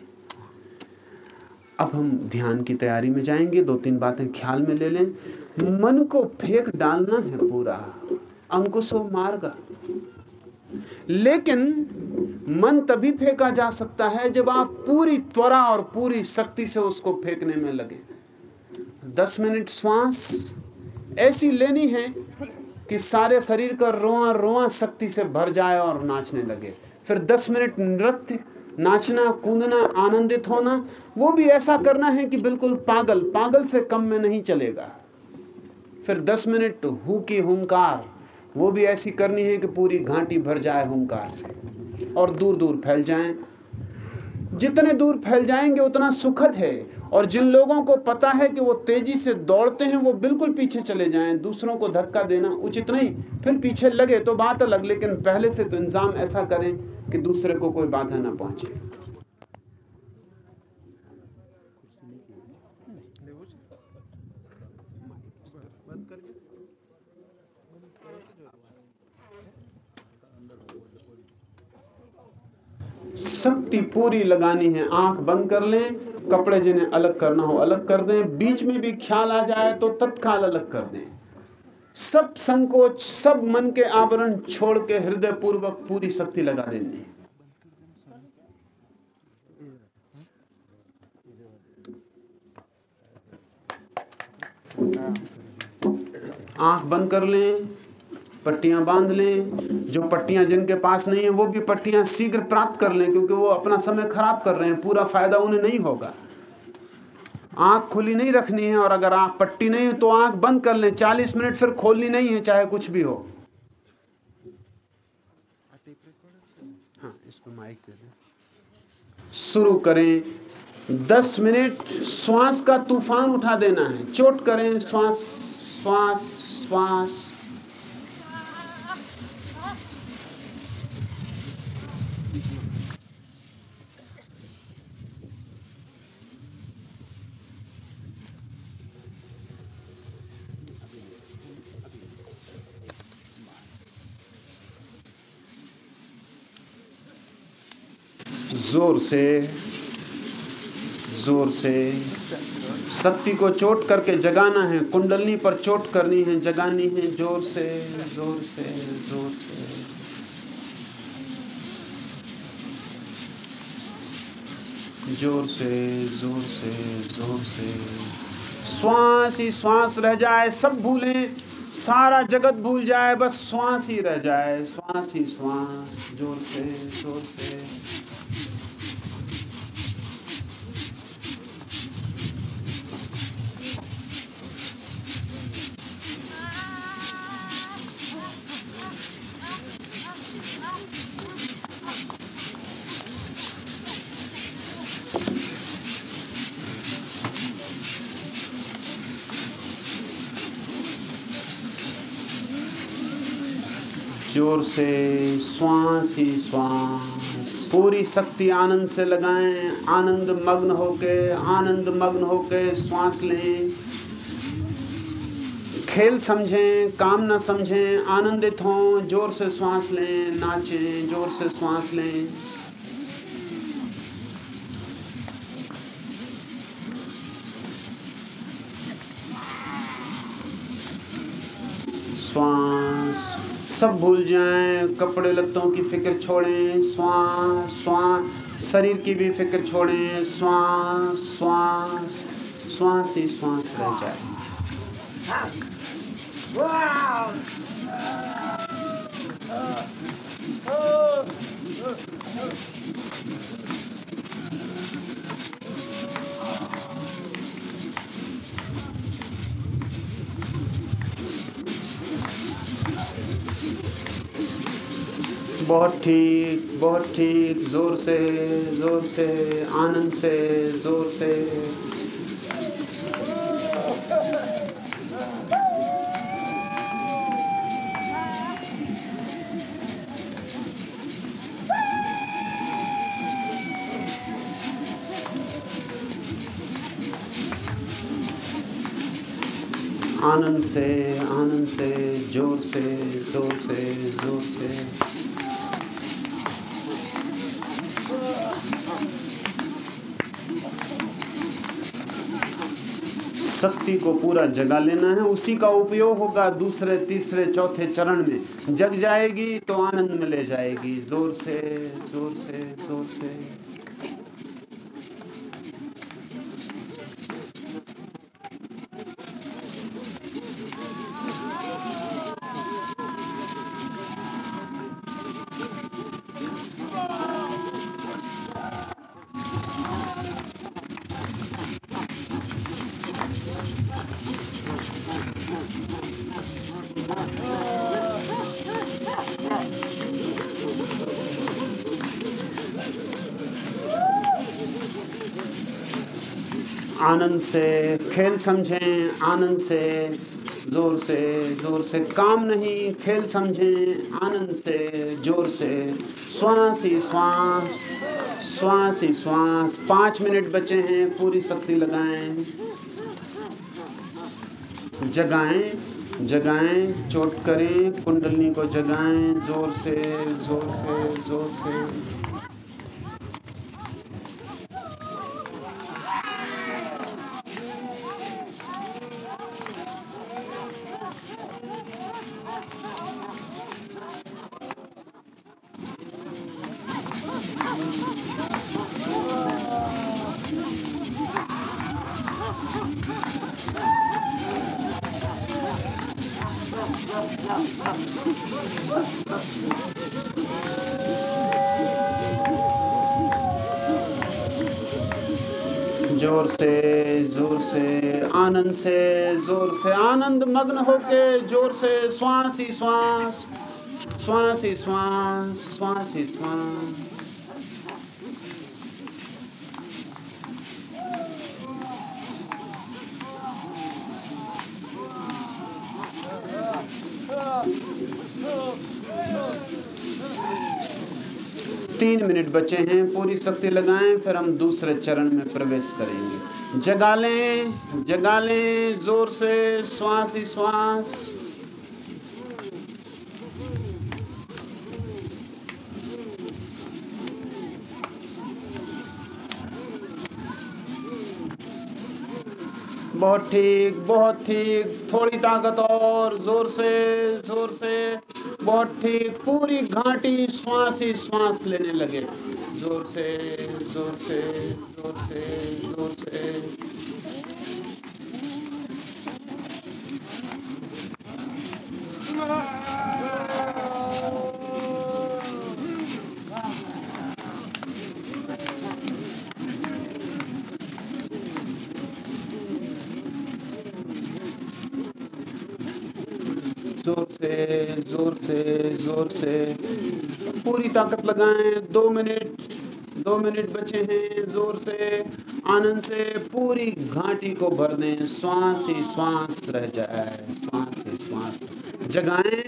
Speaker 3: अब हम ध्यान की तैयारी में जाएँगे दो तीन बातें ख्याल में ले लें। मन को फेंक डालना है पूरा, अंकुशो मार्ग। लेकिन मन तभी फेंका जा सकता है जब आप पूरी त्वरा और पूरी शक्ति से उसको फेंकने में लगे। दस मिनट श्वास ऐसी लेनी है कि सारे शरीर का रोआ रोआ शक्ति से भर जाए और नाचने लगे। फिर दस मिनट नृत्य, नाचना, कूदना, आनंदित होना, वो भी ऐसा करना है कि बिल्कुल पागल पागल से कम में नहीं चलेगा। फिर दस मिनट हु की हुंकार, वो भी ऐसी करनी है कि पूरी घाटी भर जाए हुंकार से और दूर दूर फैल जाएँ। जितने दूर फैल जाएँगे, उतना सुखद है। और जिन लोगों को पता है कि वो तेज़ी से दौड़ते हैं, वो बिल्कुल पीछे चले जाएँ। दूसरों को धक्का देना उचित नहीं। फिर पीछे लगे तो बात अलग, लेकिन पहले से तो इंतज़ाम ऐसा करें कि दूसरे को कोई बाधा ना पहुँचे। शक्ति पूरी लगानी है, आँख बंद कर लें, कपड़े जिन्हें अलग करना हो अलग कर दें, बीच में भी ख्याल आ जाए तो तत्काल अलग कर दें। सब संकोच, सब मन के आवरण छोड़ के हृदय पूर्वक पूरी शक्ति लगा देनी आँख बंद कर लें पट्टियाँ बाँध लें। जो पट्टियाँ जिनके पास नहीं है, वो भी पट्टियाँ शीघ्र प्राप्त कर लें, क्योंकि वो अपना समय खराब कर रहे हैं। पूरा फ़ायदा उन्हें नहीं होगा। आँख खुली नहीं रखनी है, और अगर आँख पट्टी नहीं है तो आँख बंद कर लें। चालीस मिनट फिर खोलनी नहीं है, चाहे कुछ भी हो। हाँ इसको माइक दे दें। शुरू करें। दस मिनट, श्वास का तूफ़ान उठा देना है। चोट करें। श्वास श्वास श्वास। ज़ोर से ज़ोर से शक्ति को चोट करके जगाना है, कुंडलनी पर चोट करनी है, जगानी है, ज़ोर से ज़ोर से ज़ोर से। ज़ोर से ज़ोर से ज़ोर से। श्वास ही श्वास रह जाए, सब भूलें, सारा जगत भूल जाए, बस श्वास ही रह जाए, श्वास ही श्वास, ज़ोर से ज़ोर से। ज़ोर से, श्वास ही श्वास। पूरी शक्ति आनंद से लगाएँ, आनंद मग्न होके, आनंद मग्न होके श्वास लें। खेल समझें काम न समझें, आनंदित हों, ज़ोर से श्वास लें, नाचें, ज़ोर से श्वास लें। श्वास। सब भूल जाएँ, कपड़े लत्तों की फ़िक्र छोड़ें, स्वा स्वा, शरीर की भी फ़िक्र छोड़ें, स्वा श्वास श्वास ही श्वास रह जाए। बहुत ठीक बहुत ठीक, ज़ोर से ज़ोर से, आनंद से, ज़ोर से। आनंद से आनंद से, ज़ोर से ज़ोर से ज़ोर से। शक्ति को पूरा जगा लेना है। उसी का उपयोग होगा दूसरे, तीसरे, चौथे चरण में। जग जाएगी तो आनंद में ले जाएगी। ज़ोर से ज़ोर से ज़ोर से। आनंद से खेल समझें, आनंद से ज़ोर से ज़ोर से काम नहीं, खेल समझें, आनंद से ज़ोर से श्वास ही श्वास श्वास ही श्वास। पाँच मिनट बचे हैं, पूरी शक्ति लगाएँ। जगाएँ जगाएँ, चोट करें, कुंडलनी को जगाएँ, ज़ोर से ज़ोर से ज़ोर से। मग्न होके ज़ोर से श्वास ही श्वास श्वास ही श्वास श्वास ही श्वास तीन मिनट बचे हैं, पूरी शक्ति लगाएँ, फिर हम दूसरे चरण में प्रवेश करेंगे। जगा लें जगा लें ज़ोर से, श्वास ही श्वास। बहुत ठीक बहुत ठीक, थोड़ी ताकत और, ज़ोर से ज़ोर से। बहुत ठीक, पूरी घाटी श्वास ही श्वास लेने लगे, ज़ोर से। ज़ोर से ज़ोर से ज़ोर से ज़ोर से ज़ोर से ज़ोर से पूरी ताकत लगाएँ, दो मिनट। दो मिनट बचे हैं, ज़ोर से, आनंद से, पूरी घाटी को भर दें, श्वास ही श्वास रह जाए, श्वास ही श्वास। जगाएँ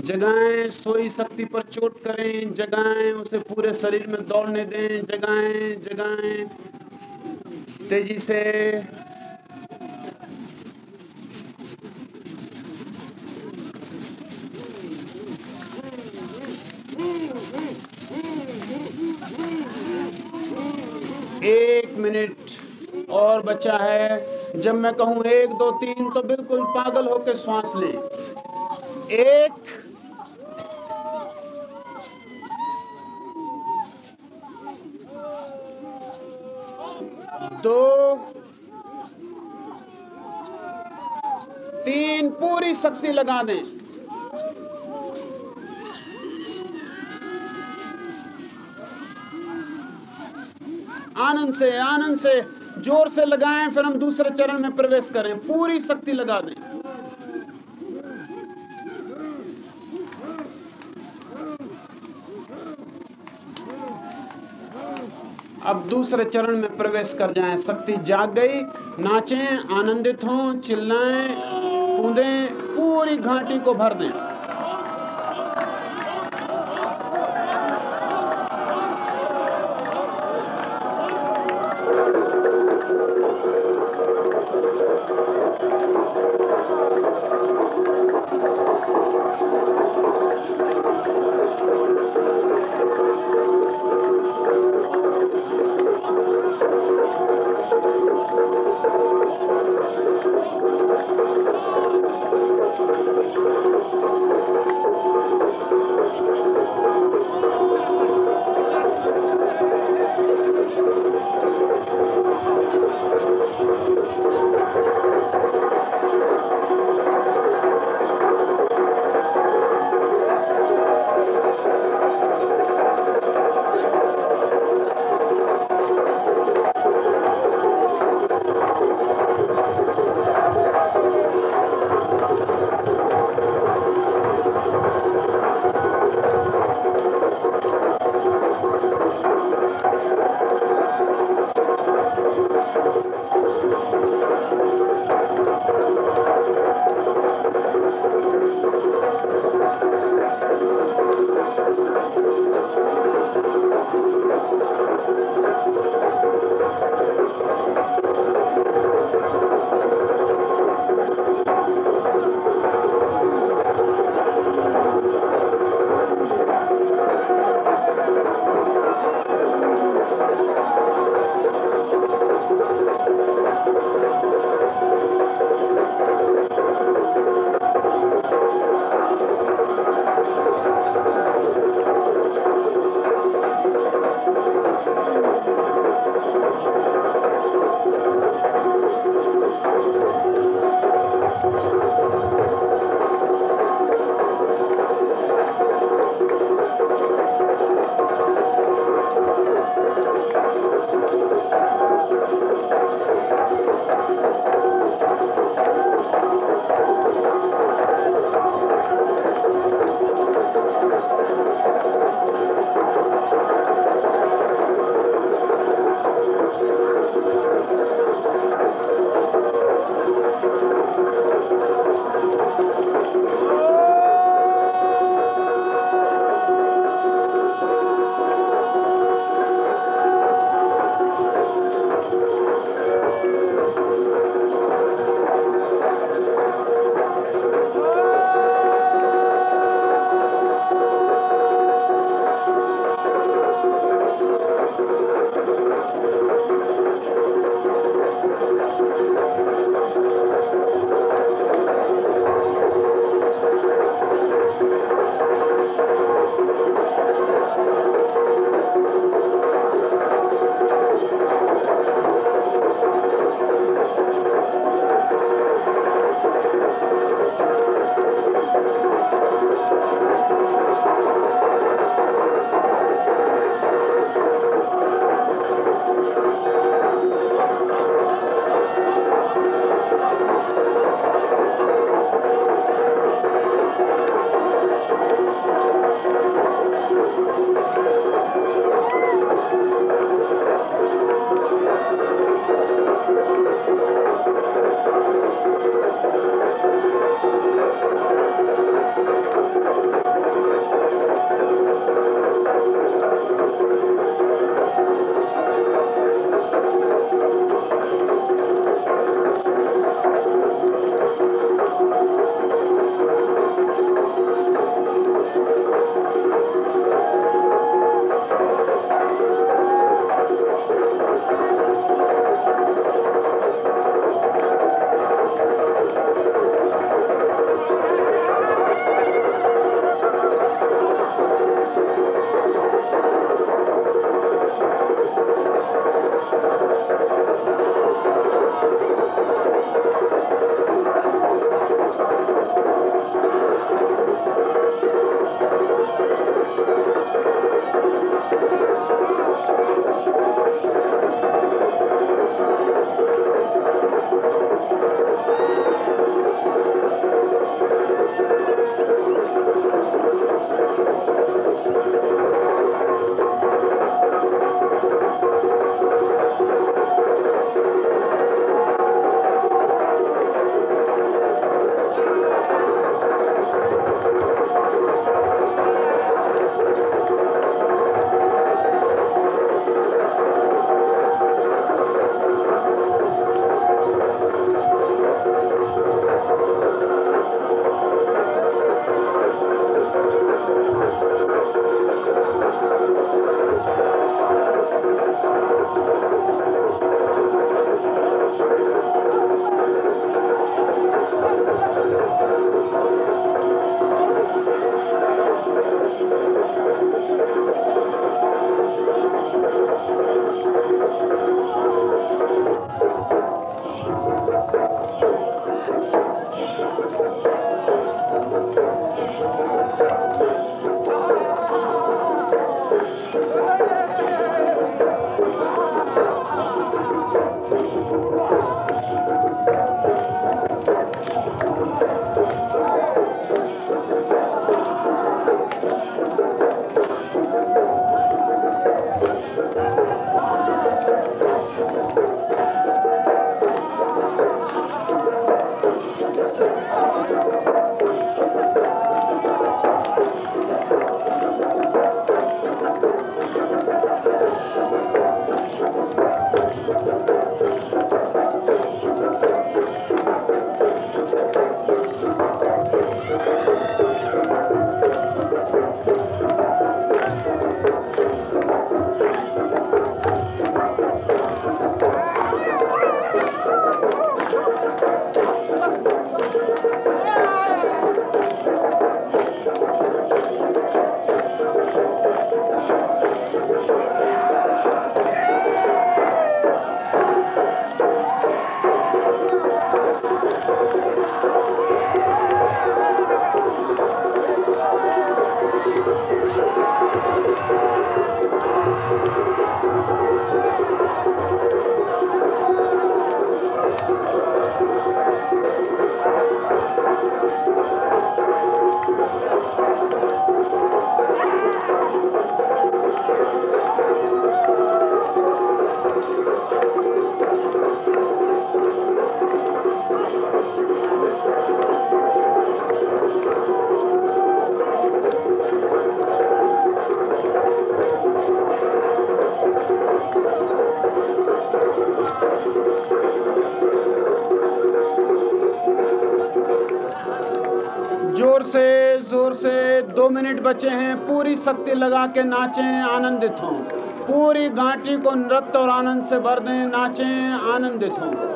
Speaker 3: जगाएँ, सोई शक्ति पर चोट करें, जगाएँ, उसे पूरे शरीर में दौड़ने दें, जगाएँ जगाएँ। तेज़ी से और बचा है। जब मैं कहूँ एक, दो, तीन तो बिल्कुल पागल होकर श्वास ले। एक, दो, तीन, पूरी शक्ति लगा दें। आनंद से आनंद से। ज़ोर से लगाएँ, फिर हम दूसरे चरण में प्रवेश करें। पूरी शक्ति लगा दें। अब दूसरे चरण में प्रवेश कर जाएँ। शक्ति जाग गई। नाचें, आनंदित हों, चिल्लाएँ, कूदें, पूरी घाटी को भर दें। दो मिनट बचे हैं, पूरी शक्ति लगा के नाचें, आनंदित हों। पूरी घाटी को नृत्य और आनंद से भर दें, नाचें, आनंदित हों।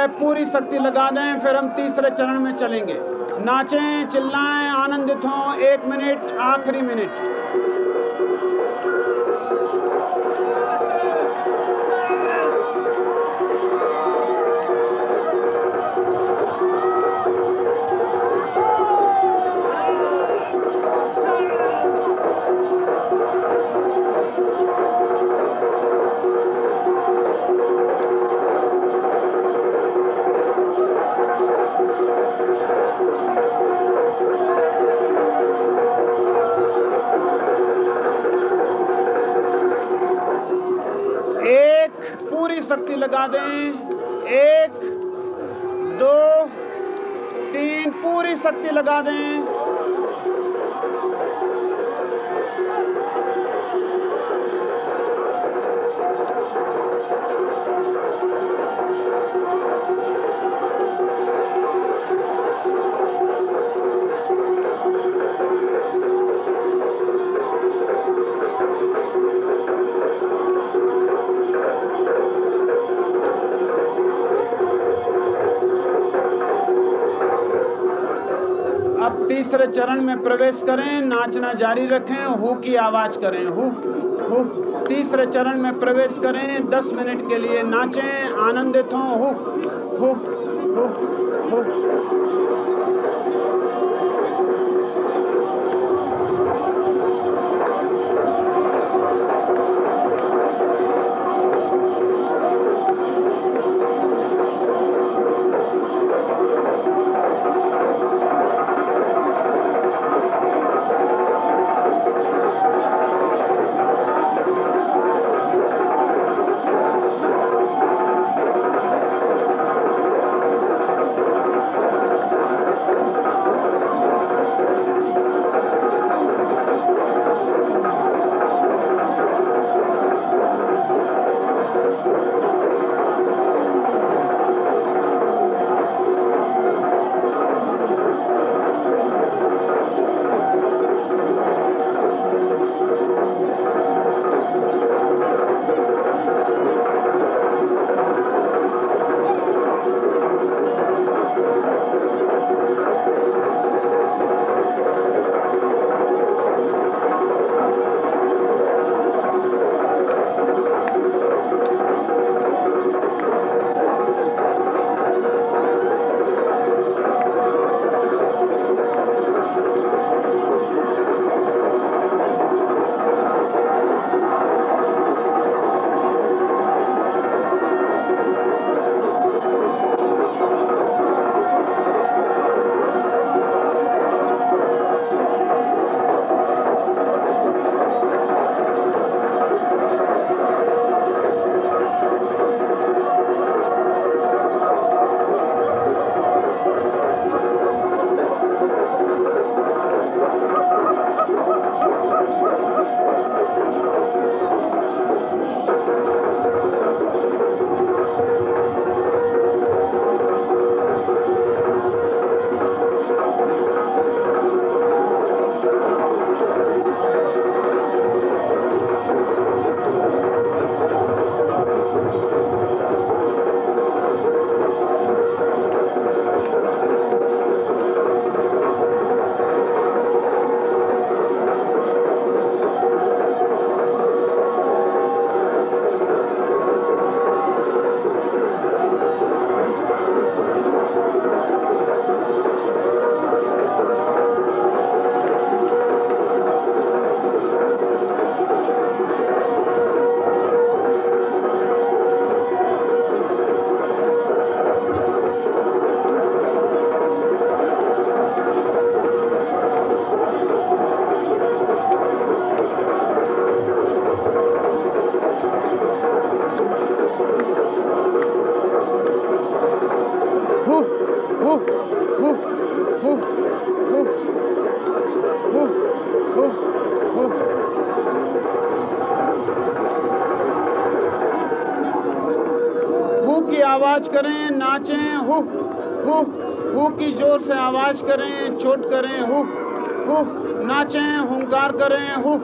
Speaker 3: है पूरी शक्ति लगा दें, फिर हम तीसरे चरण में चलेंगे। नाचें, चिल्लाएँ, आनंदित हों, एक मिनट, आखिरी मिनट। चरण में प्रवेश करें, नाचना जारी रखें, हु की आवाज़ करें, हु हु। तीसरे चरण में प्रवेश करें, दस मिनट के लिए नाचें, आनंदित हों, हु हु। की ज़ोर से आवाज़ करें चोट करें हु नाचें हुंकार करें हु।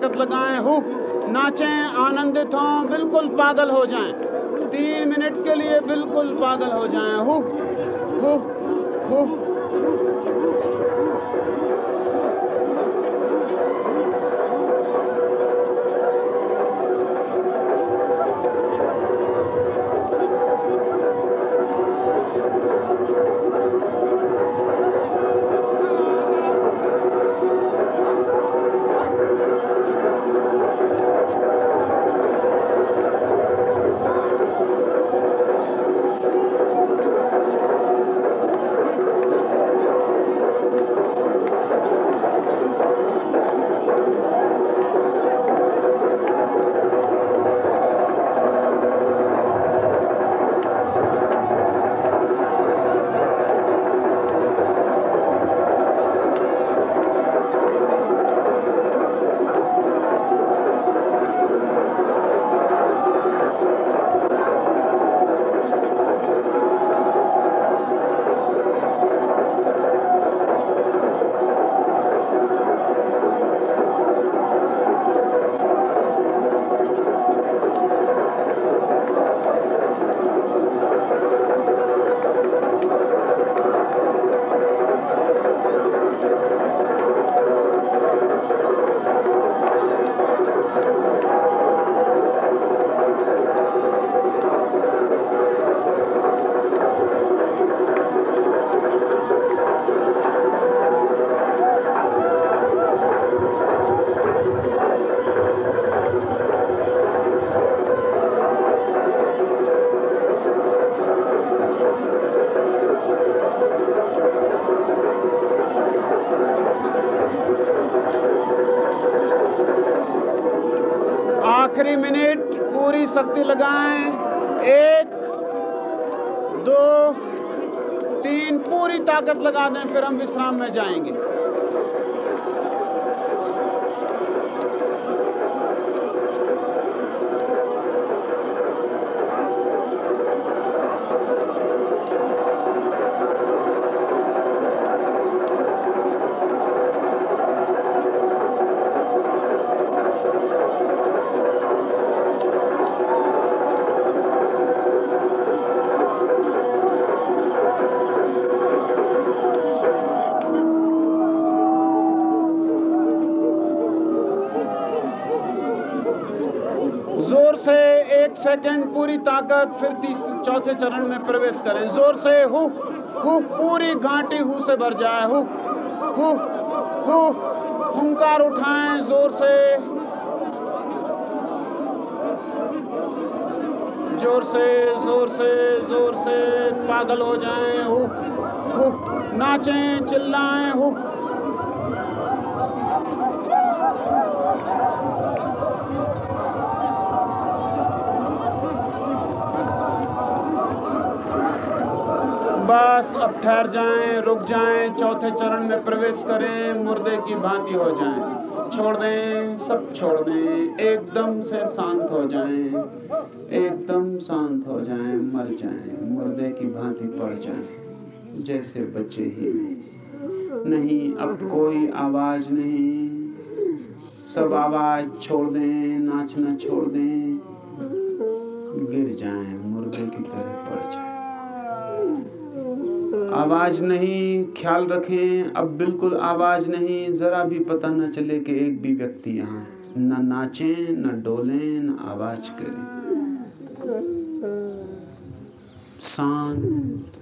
Speaker 3: ताकत लगाएँ हु नाचें, आनंदित हों, बिल्कुल पागल हो जाएँ। तीन मिनट के लिए बिल्कुल पागल हो जाएँ हु लगा दें फिर हम विश्राम में जाएँगे। सेकंड पूरी ताकत फिर तीसरे चौथे चरण में प्रवेश करें। ज़ोर से हु हु, पूरी घाटी हु से भर जाए। हु हु हु, हुंकार उठाएँ, ज़ोर से। ज़ोर से ज़ोर से ज़ोर से, पागल हो जाएँ। हु हु, नाचें, चिल्लाएँ। हु बस अब ठहर जाएँ, रुक जाएँ, चौथे चरण में प्रवेश करें, मुर्दे की भांति हो जाएँ। छोड़ दें, सब छोड़ दें, एकदम से शांत हो जाएँ, एकदम शांत हो जाएँ, मर जाएँ, मुर्दे की भांति पड़ जाएँ, जैसे बच्चे ही नहीं। अब कोई आवाज़ नहीं, सब आवाज़ छोड़ दें, नाचना छोड़ दें, गिर जाएँ मुर्दे की तरह आवाज़ नहीं, ख्याल रखें। अब बिल्कुल आवाज़ नहीं, जरा भी पता न चले कि एक भी व्यक्ति यहाँ। है न नाचें, न डोलें, न आवाज़ करें। शांत।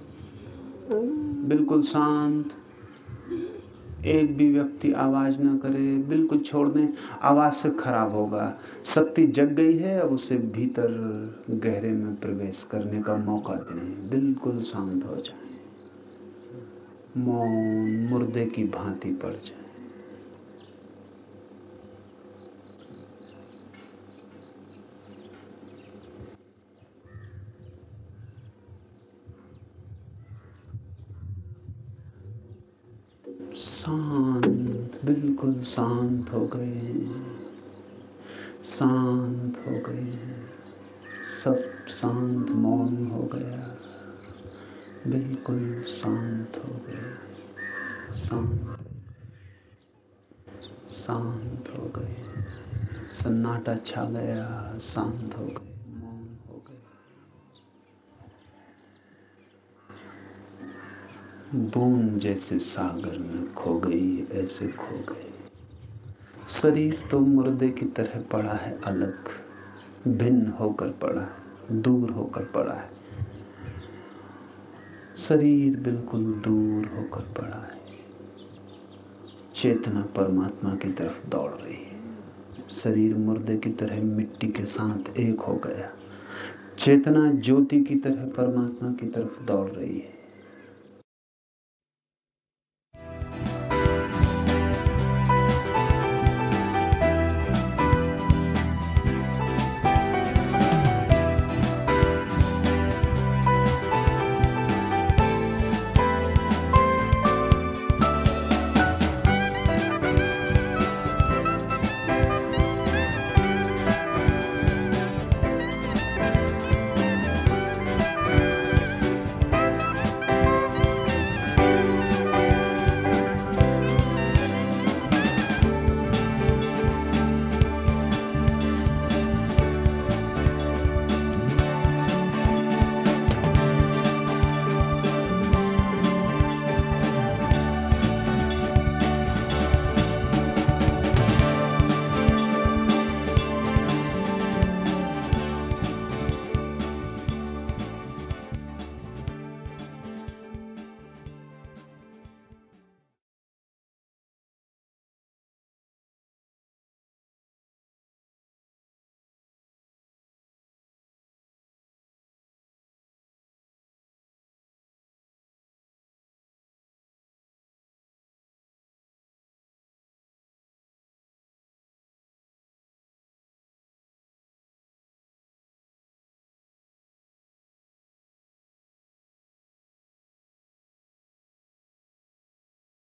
Speaker 3: बिल्कुल शांत। एक भी व्यक्ति आवाज़ ना करे, बिल्कुल छोड़ दें। आवाज़ से खराब होगा। शक्ति जग गई है, अब उसे भीतर गहरे में प्रवेश करने का मौका दें। बिल्कुल शांत हो जाए। मौन मुर्दे की भांति पड़ जाए। शांत, बिल्कुल शांत हो गए हैं। शांत हो गए हैं। सब शांत मौन हो गया। बिल्कुल शांत हो गए। शांत शांत हो गए। सन्नाटा छा गया। शांत हो गए। मौन हो गए। बूंद जैसे सागर में खो गई, ऐसे खो गए। शरीर तो मुर्दे की तरह पड़ा है अलग। भिन्न होकर पड़ा है, दूर होकर पड़ा है। शरीर बिल्कुल दूर होकर पड़ा है। चेतना परमात्मा की तरफ़ दौड़ रही है। शरीर मुर्दे की तरह मिट्टी के साथ एक हो गया। चेतना ज्योति की तरह परमात्मा की तरफ़ दौड़ रही है।